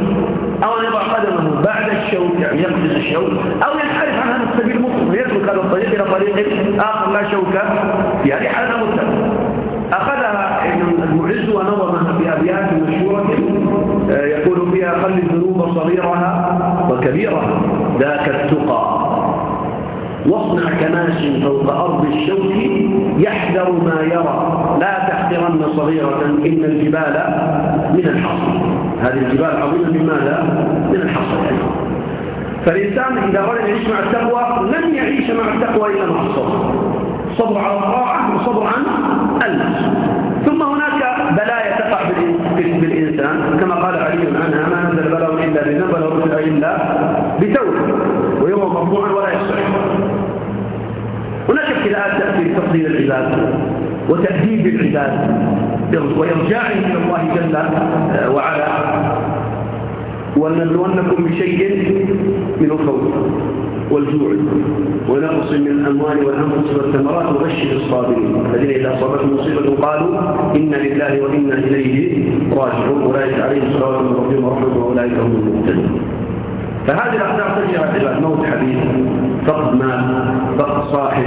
أو يضع قدمه بعد الشوك يعني يقفز الشوك أو ينحرف عن هذا السبيل مطلق ويترك هذا الطريق إلى طريق آخر لا شوكة في هذه حالة متفق أخذها المعز ونظمها بأبيات مشهورة آه، يقول فيها خل الذنوب صغيرها وكبيرها ذاك التقى. واصنع كماش فوق أرض الشوك يحذر ما يرى لا تحترن صغيرة إن الجبال من الحصر هذه الجبال عظيمة من ماذا؟ من الحصر فالإنسان إذا أراد أن يعيش مع التقوى لن يعيش مع التقوى إلا مع الصبر. صبر على الطاعة وصبر عن النفس. ثم هناك بلايا تقع بالإنسان. كما قال علي عنها ما نزل بلاء إلا بذنب ولا رسل إلا بتوبة. ويروى مرفوعا ولا يصح هناك ابتلاءات تأتي بتفضيل العباد. وتأديب العباد وإرجاعهم إلى الله جل وعلا. ولنبلونكم بشيء من الخوف والجوع ونقص من الأموال والأنفس والثمرات وبشر الصابرين. الذين إذا أصابتهم مصيبة قالوا إنا لله وإنا إليه راجعون. أولئك عليهم صلوات من ربهم ورحمة وأولئك هم المهتدون. فهذه تجري على العباد موت حبيب فقد مال فقد صاحب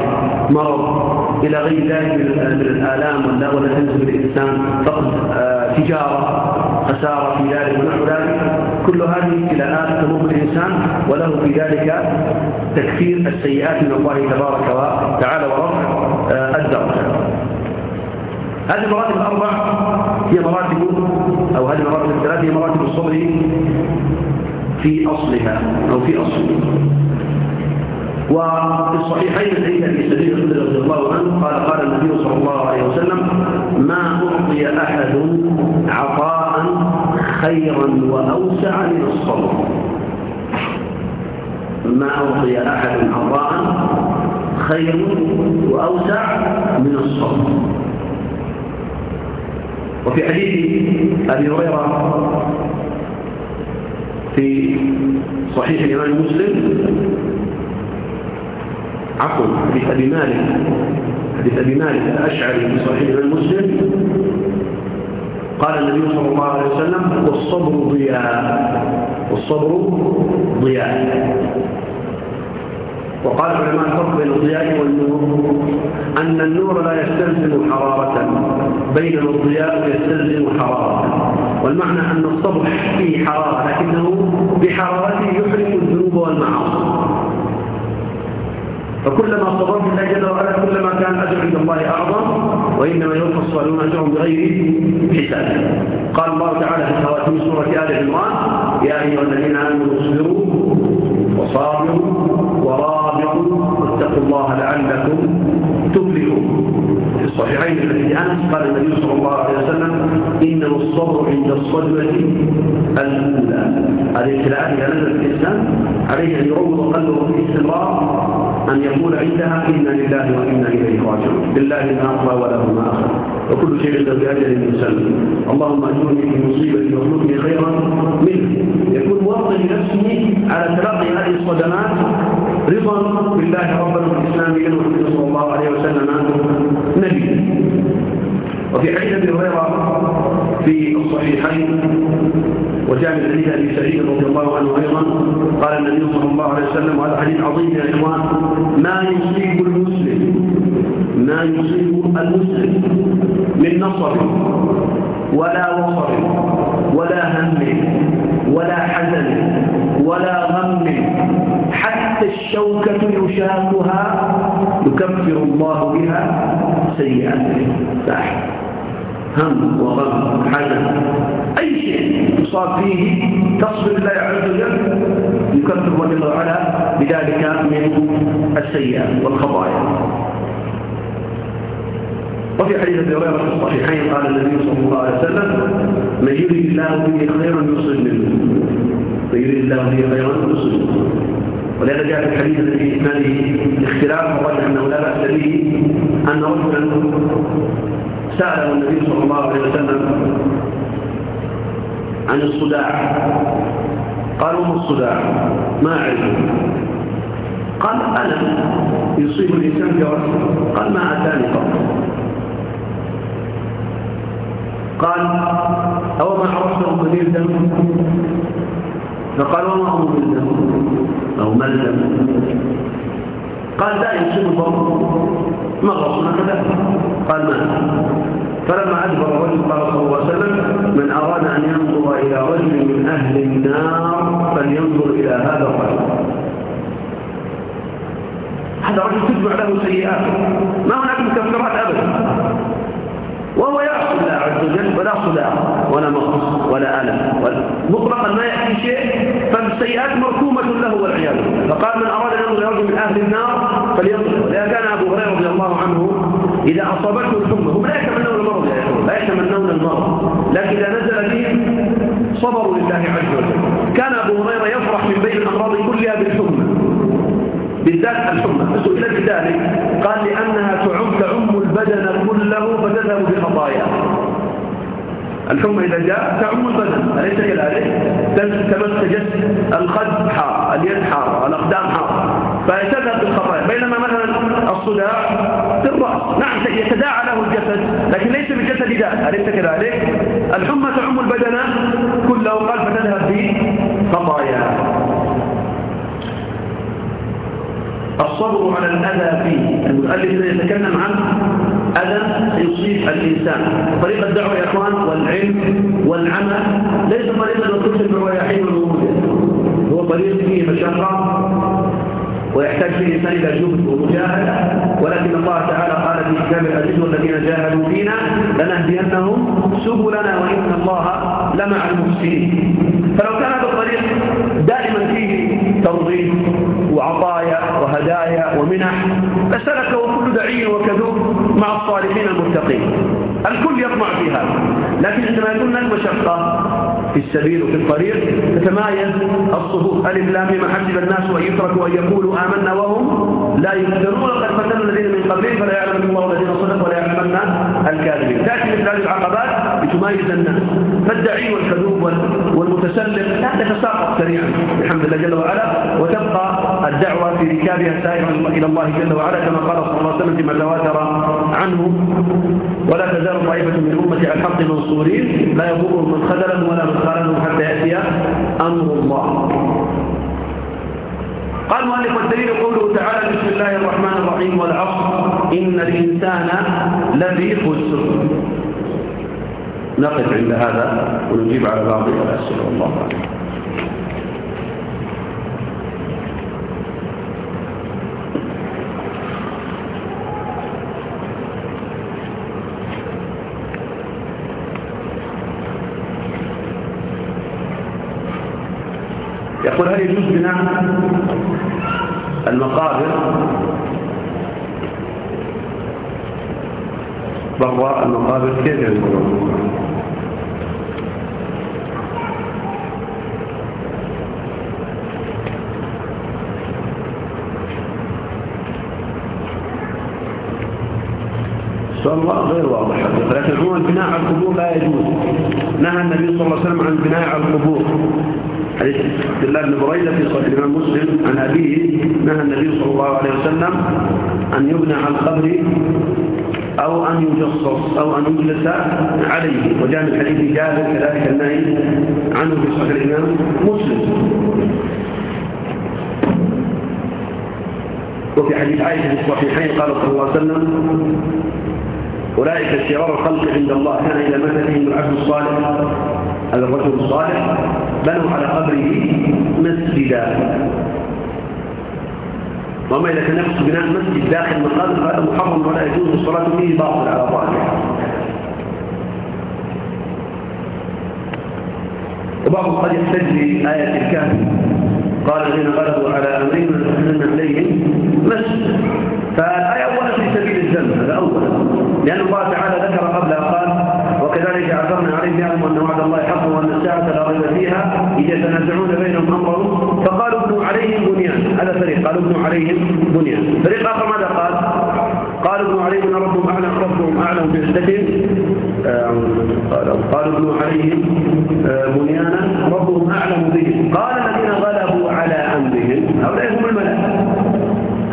مرض. إلى غير ذلك من الآلام ولا تنزل بالإنسان فقد آه، تجارة خسارة في ذلك ونحو ذلك. كل هذه ابتلاءات تمر بالإنسان وله في ذلك تكفير السيئات من الله تبارك وتعالى ورفع آه، الدرجة. هذه المراتب الأربع. هي مراتب أو هذه المراتب الثلاث هي مراتب الصبر. في أصلها أو في أصلها وفي الصحيحين الحديث أبي سعيد رضي الله عنه قال قال النبي صلى الله عليه وسلم ما أعطي أحد عطاء خيرا وأوسع من الصبر ما أعطي أحد عطاء خير وأوسع من الصبر وفي حديث أبي هريرة في صحيح الإمام مسلم. عفوا حديث أبي مالك حديث أبي مالك الأشعري في صحيح المسلم قال النبي صلى الله عليه وسلم والصبر ضياء. والصبر ضياء. وقال العلماء الفرق بين الضياء والنور أن النور لا يستلزم حرارة بينما الضياء يستلزم حرارة. والمعنى أن الصبر فيه حرارة لكنه بحرارته يحرق الذنوب والمعاصي. فكلما صبرت الله جل وعلا كلما كان الأجر عند الله أعظم وإنما يوفى الصالحون أجرهم بغير حساب. قال الله تعالى في خواتيم سورة آل عمران يا أيها الذين آمنوا اصبروا وصابروا ورابطوا واتقوا الله لعلكم تفلحون. في الصحيحين الذي أنس قال النبي صلى الله عليه وسلم انه الصبر عند الصدمة الأولى. هذه الابتلاءات اذا نزلت الإنسان عليه أن يروض قلبه في استمرار. أن يقول عندها إنا لله وإنا إليه راجعون. لله ما أعطى وله ما أخذ وكل شيء عنده بأجل مسلم اللهم أجرني في مصيبتي واخلقني خيرا منه. يكون موطن نفسه على تلقي هذه الصدمات رضا بالله ربا والإسلام له صلى الله عليه وسلم نبي. وفي حديث أبي هريرة في الصحيحين وجاء من حديث أبي سعيد رضي الله عنه أيضا قال النبي صلى الله عليه وسلم وهذا حديث عظيم يا إخوان ما يصيب المسلم ما يصيب المسلم من نصر ولا وصر ولا هم ولا حزن ولا غم حتى الشوكة يشاكها يكفر الله بها سيئاته. هم وغم حزن أي شيء تصاب فيه تصبر الله عز وجل يكفر الله وعلا بذلك من السيئات والخطايا وفي حديث أبي هريرة في الصحيحين قال النبي صلى الله عليه وسلم من يريد الله به خيرا يصل منه من يريد الله به خيرا يصل منه. ولهذا جاء في الحديث الذي في إسناده اختلاف وقال أنه لا بأس به أن رجلا سأله النبي صلى الله عليه وسلم عن الصداع. قال وما الصداع؟ ما أعرفه. قال ألم يصيب الإنسان في رأسه قال ما أتاني قط قال أو ما عرفت أمني الدم فقال وما أمني الدم أو ما الدم؟ قال لا يصيب البطن مرة صنع كذلك قال ما؟ فلما أدبر الرجل قال صلى الله عليه وسلم من أراد أن ينظر إلى رجل من أهل النار فلينظر إلى هذا الرجل. هذا رجل تجمع له سيئات ما هناك مكفرات أبدا. وهو الله عز وجل ولا صداع ولا مغص ولا ألم. مطلقا ما يأتي شيء فالسيئات مركومة له والعياذ فقال من أراد أن رجل من أهل النار فلينظر لأن كان أبو هريرة رضي الله عنه إذا أصابته الحمى هم لا يتمنون المرض يا لا يتمنون المرض. لكن إذا نزل بهم صبروا لله عز وجل. كان أبو هريرة يفرح من بين الأمراض كلها بالحمى. بالذات الحمى. فسئل بذلك قال لأنها تعم تعم البدن كله فتذهب بخطاياه الحمى إذا جاء تعم البدن أليس كذلك؟ تمس جسد الخد حار اليد حار الأقدام حار فتذهب بالخطايا بينما مثلا الصداع في الرأس نعم يتداعى له الجسد لكن ليس بالجسد ذات أليس كذلك؟ الحمى تعم البدن كله قال فتذهب بخطايا الصبر على الأذى فيه. المؤلف يتكلم عن أذى يصيب الإنسان. طريقة الدعوة يا إخوان والعلم والعمل. ليس طريقة الطفل بالرياحين والوجود هو طريق فيه مشقة ويحتاج فيه الإنسان إلى جهد ومجاهدة. ولكن الله تعالى قال في كتاب العزيز والذين جاهدوا فينا لنهدينهم سبلنا وإن الله لمع المحسنين. فلو كان هذا الطريق دائما فيه ترغيب وعطايا وهدايا ومنح. لسلكه كل دعي وكذوب مع الصالحين المتقين. الكل يطمع في هذا لكن عندما يكون هناك مشقة في السبيل وفي الطريق تتمايز الصفوف ألف لام ما حسب الناس وأن يتركوا أن يقولوا آمنا وهم لا يفتنون. قد فتن الذين من قبلهم فلا يعلم الله الذين صدقوا ولا يعلمن الكاذبين. تأتي مثل هذه العقبات لتمايز الناس فالدعي والكذوب والمتسلم لا تتساقط سريعا بحمد الله جل وعلا. وتبقى الدعوة في ركابها سائرا إلى الله جل وعلا كما قال صلى الله عليه وسلم فيما تواتر عنه. ولا تزال طائفة من أمتي على الحق منصورين لا يضرهم من خذلهم ولا من حتى يأتي أمر الله. قال المؤلف والدليل قوله تعالى بسم الله الرحمن الرحيم والعصر إن الإنسان لفي خسر. نقف عند هذا ونجيب على بعض الأسئلة والله أعلم. يقول هل يجوز بناء المقابر برا المقابر؟ كيف يقولون سؤال غير واضح. لكن عموما البناء على القبور لا يجوز. نهى النبي صلى الله عليه وسلم عن البناء على القبور. حديث عبد الله بن بريدة في صحيح الإمام مسلم عن أبيه. نهى النبي صلى الله عليه وسلم أن يبنى على القبر أو أن يجصص أو أن يجلس عليه. وجاء من حديث جابر كذلك النهي عنه في صحيح الإمام مسلم. وفي حديث عائشة في الصحيحين قال صلى الله عليه وسلم أولئك شرار الخلق عند الله كان إذا مات فيهم العبد الصالح هذا الرجل الصالح بنوا على قبره مسجدا. وما إذا كان يقصد بناء مسجد داخل مقابر فهذا محرم ولا يجوز الصلاة فيه باطل على ظاهره. وبعضهم قد يحتج بآية الكهف قال الذين غلبوا على أمرهم لنتخذن عليهم مسجد. فالآية أولا في سبيل الذنب هذا أولا لأن الله تعالى ذكر قبلها قال وكذلك عثرنا عليهم يعلم أن وعد الله حق وأن الساعة لا ريب فيها إذ يتنازعون بينهم أمرهم فقالوا ابنوا عليهم بنيان هذا فريق قالوا ابنوا عليهم بنيان. فريق آخر ماذا قال؟ قالوا ابنوا عليهم ربهم أعلم ربهم أعلم بعزتهم. قالوا ابنوا عليهم آه، بنيانا ربهم أعلم بهم. قال الذين غلبوا على أمرهم هؤلاء هم الملائكة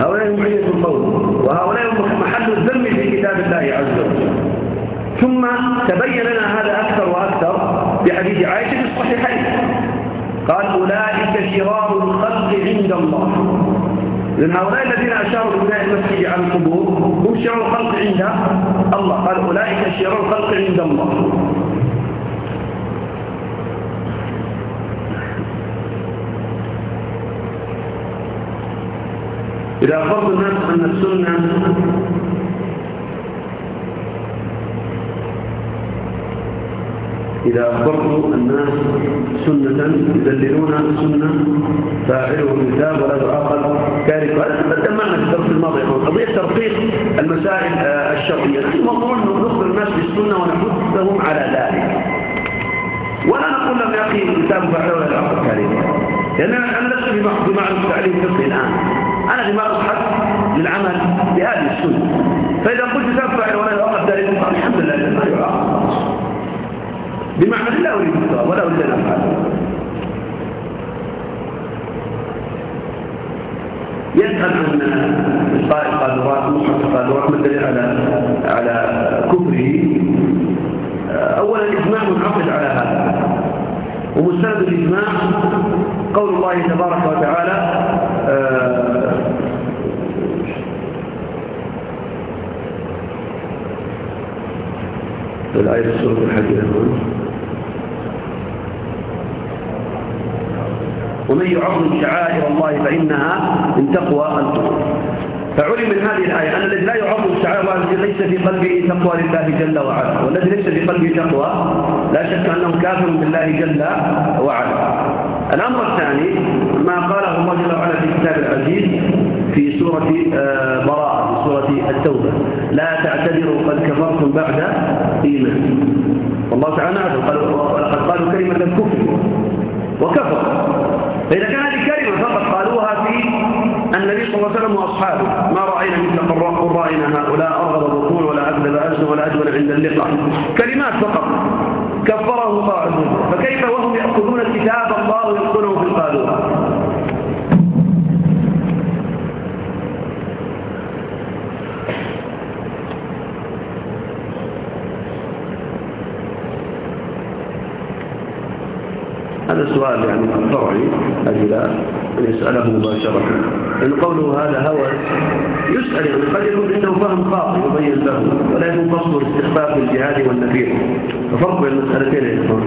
هؤلاء هم عية القول وهؤلاء هم محل الذم في كتاب الله عز وجل. ثم تبين لنا هذا أكثر وأكثر بحديث عائشة في الصحيحين. قال أولئك شرار الخلق عند الله. لأن هؤلاء الذين أشاروا ببناء المسجد على القبور هم شرار الخلق عند الله. قال أولئك شرار الخلق عند الله. إذا الناس أن السنة إذا أخبرت الناس سنة يدللون سنة فاعله الكتاب ولا يعاقل كارث هذا تمامنا في الدرس الماضي. قضية ترقيق المسائل الشرعية. الموضوع أنه نخبر الناس بالسنة ونحثهم على ذلك. ولا نقول لهم يا أخي كتاب فعله ولا العقد عليه لأن أنا لست بمعرفة تعليم فقه الآن. أنا بمعرفة للعمل بهذه السنة. فإذا قلت تفعل ولا يعقد ذلك الحمد لله ما يعاقب بمعنى لا أريد الثواب ولا أريد أن أفعل. يسأل عن إلقاء القادرات مصحف القادرات ما الدليل على على كفره؟ أولا الإجماع منعقد على هذا. ومستند الإجماع قول الله تبارك وتعالى الحج. ومن يعظم شعائر الله فإنها من تقوى القلوب فعلم من هذه الآية أن الذي لا يعظم شعائر الله ليس في قلبه تقوى لله جل وعلا. والذي ليس في قلبه تقوى لا شك أنه كافر بالله جل وعلا. الأمر الثاني ما قاله الله جل وعلا في كتاب العزيز في سورة آه، براءة في سورة التوبة. لا تعتذروا قد كفرتم بعد إيمان. والله تعالى قال ولقد قالوا كلمة الكفر وكفر. فإذا كان هذه كلمة فقط قالوها في النبي صلى الله عليه وسلم وأصحابه. ما رأينا مثل قرائنا هؤلاء أرغب بطون ولا أكذب أجل ولا أجول عند اللقاء. كلمات فقط. كفره وجل فكيف وهم يأخذون كتاب الله ويدخلونه في القانون هذا سؤال يعني فرعي أجل أن يسأله مباشرة. إن قوله هذا هوى يسأل قد يكون عنده فهم خاطئ يبين له ولا يكون قصده الاستخفاف بالجهاد والنفير. ففرق بين المسألتين يا إخوان.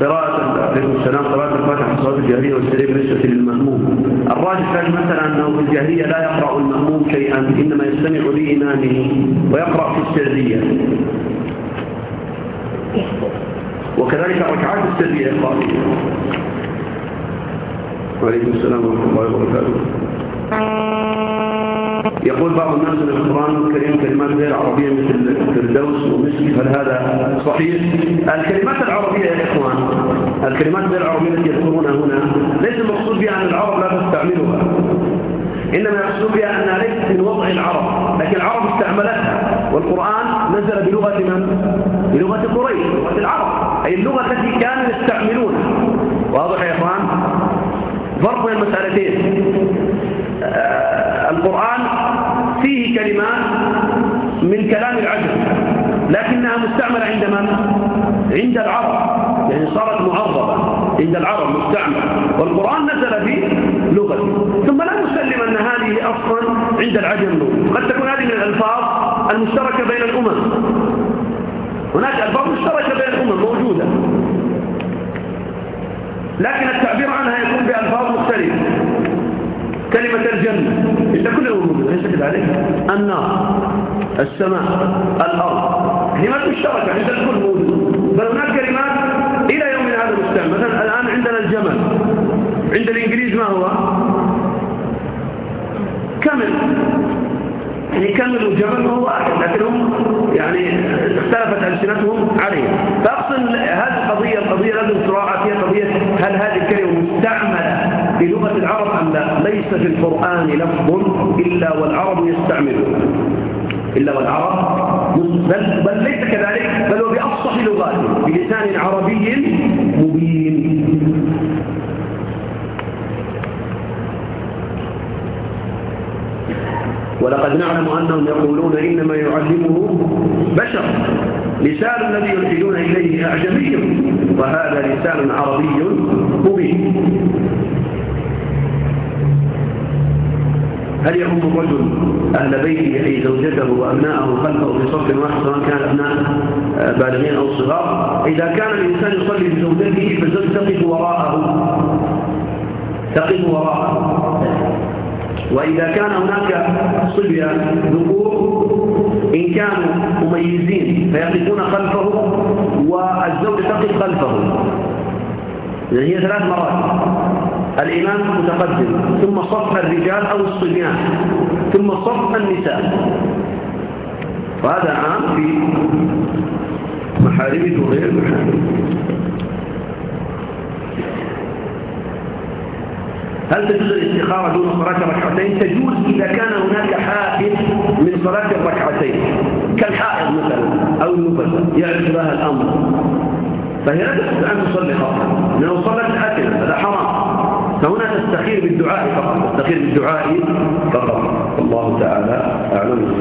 قراءة عليكم السلام قراءة الفاتحة في صلاة الجاهلية والسرير بالنسبة للمأموم. الراجح ثاني مثلا أنه في الجاهلية لا يقرأ المأموم شيئا إنما يستمع لإمامه ويقرأ في السرية. وكذلك الركعات السرية القائمة. وعليكم السلام ورحمة الله وبركاته. يقول بعض الناس ان القرآن الكريم كلمات غير عربية مثل الفردوس ومسك هل هذا صحيح؟ الكلمات العربية يا إخوان الكلمات غير العربية التي يذكرونها هنا ليس المقصود بها أن العرب لا تستعملها. إنما يقصد بها أنها ليست من وضع العرب لكن العرب استعملتها. والقرآن نزل بلغة من؟ بلغة قريش لغة العرب أي اللغة التي كانوا يستعملونها واضح يا إخوان؟ فرق بين المسألتين. آه القرآن فيه كلمات من كلام العجم لكنها مستعملة عند من؟ عند العرب. يعني صارت معربة عند العرب مستعملة. والقرآن نزل في لغة ثم لا نسلم أن هذه أصلا عند العجم. لغة قد تكون هذه من الألفاظ المشتركة بين الأمم. هناك ألفاظ مشتركة بين الأمم موجودة. لكن التعبير عنها يكون بألفاظ مختلفة. كلمة الجنة. إنت كل موجودة ليس كذلك النار السماء الأرض. كلمات مشتركة عند الكل موجودة. بل هناك كلمات إلى يوم هذا مستعمل مثلا الآن عندنا الجمل. عند الإنجليز ما هو؟ كمل. يعني كملوا جمل وهو واحد لكنهم يعني اختلفت ألسنتهم عليه. فأقصد هذه القضية القضية لازم تراعى فيها قضية هل هذه الكلمة مستعملة في لغة العرب أم لا؟ ليس في القرآن لفظ إلا والعرب يستعملون. إلا والعرب بل, بل ليس كذلك بل هو بأفصح لغاته بلسان عربي مبين. ولقد نعلم أنهم يقولون إنما يعلمه بشر. لسان الذي يلحدون إليه أعجمي. وهذا لسان عربي مبين. هل يؤم الرجل أهل بيته أي زوجته وأبناءه خلفه في صف واحد سواء كان أبناء بالغين أو صغار؟ إذا كان الإنسان يصلي بزوجته فالزوج تقف وراءه. تقف وراءه. وإذا كان هناك صبية ذكور إن كانوا مميزين فيقفون خلفه والزوج تقف خلفه. يعني هي ثلاث مرات. الإمام متقدم ثم صف الرجال أو الصبيان ثم صف النساء. وهذا عام في محاربة وغير محاربه هل تجوز الاستخارة دون صلاة ركعتين؟ تجوز إذا كان هناك حائل من صلاة الركعتين. كالحائض مثلا أو النفس يعرف لها الأمر. فهي لا تستطيع أن تصلي خاصة لو صلت آثمة هذا حرام. فهنا تستخير بالدعاء فقط تستخير بالدعاء فقط. الله تعالى أعلم.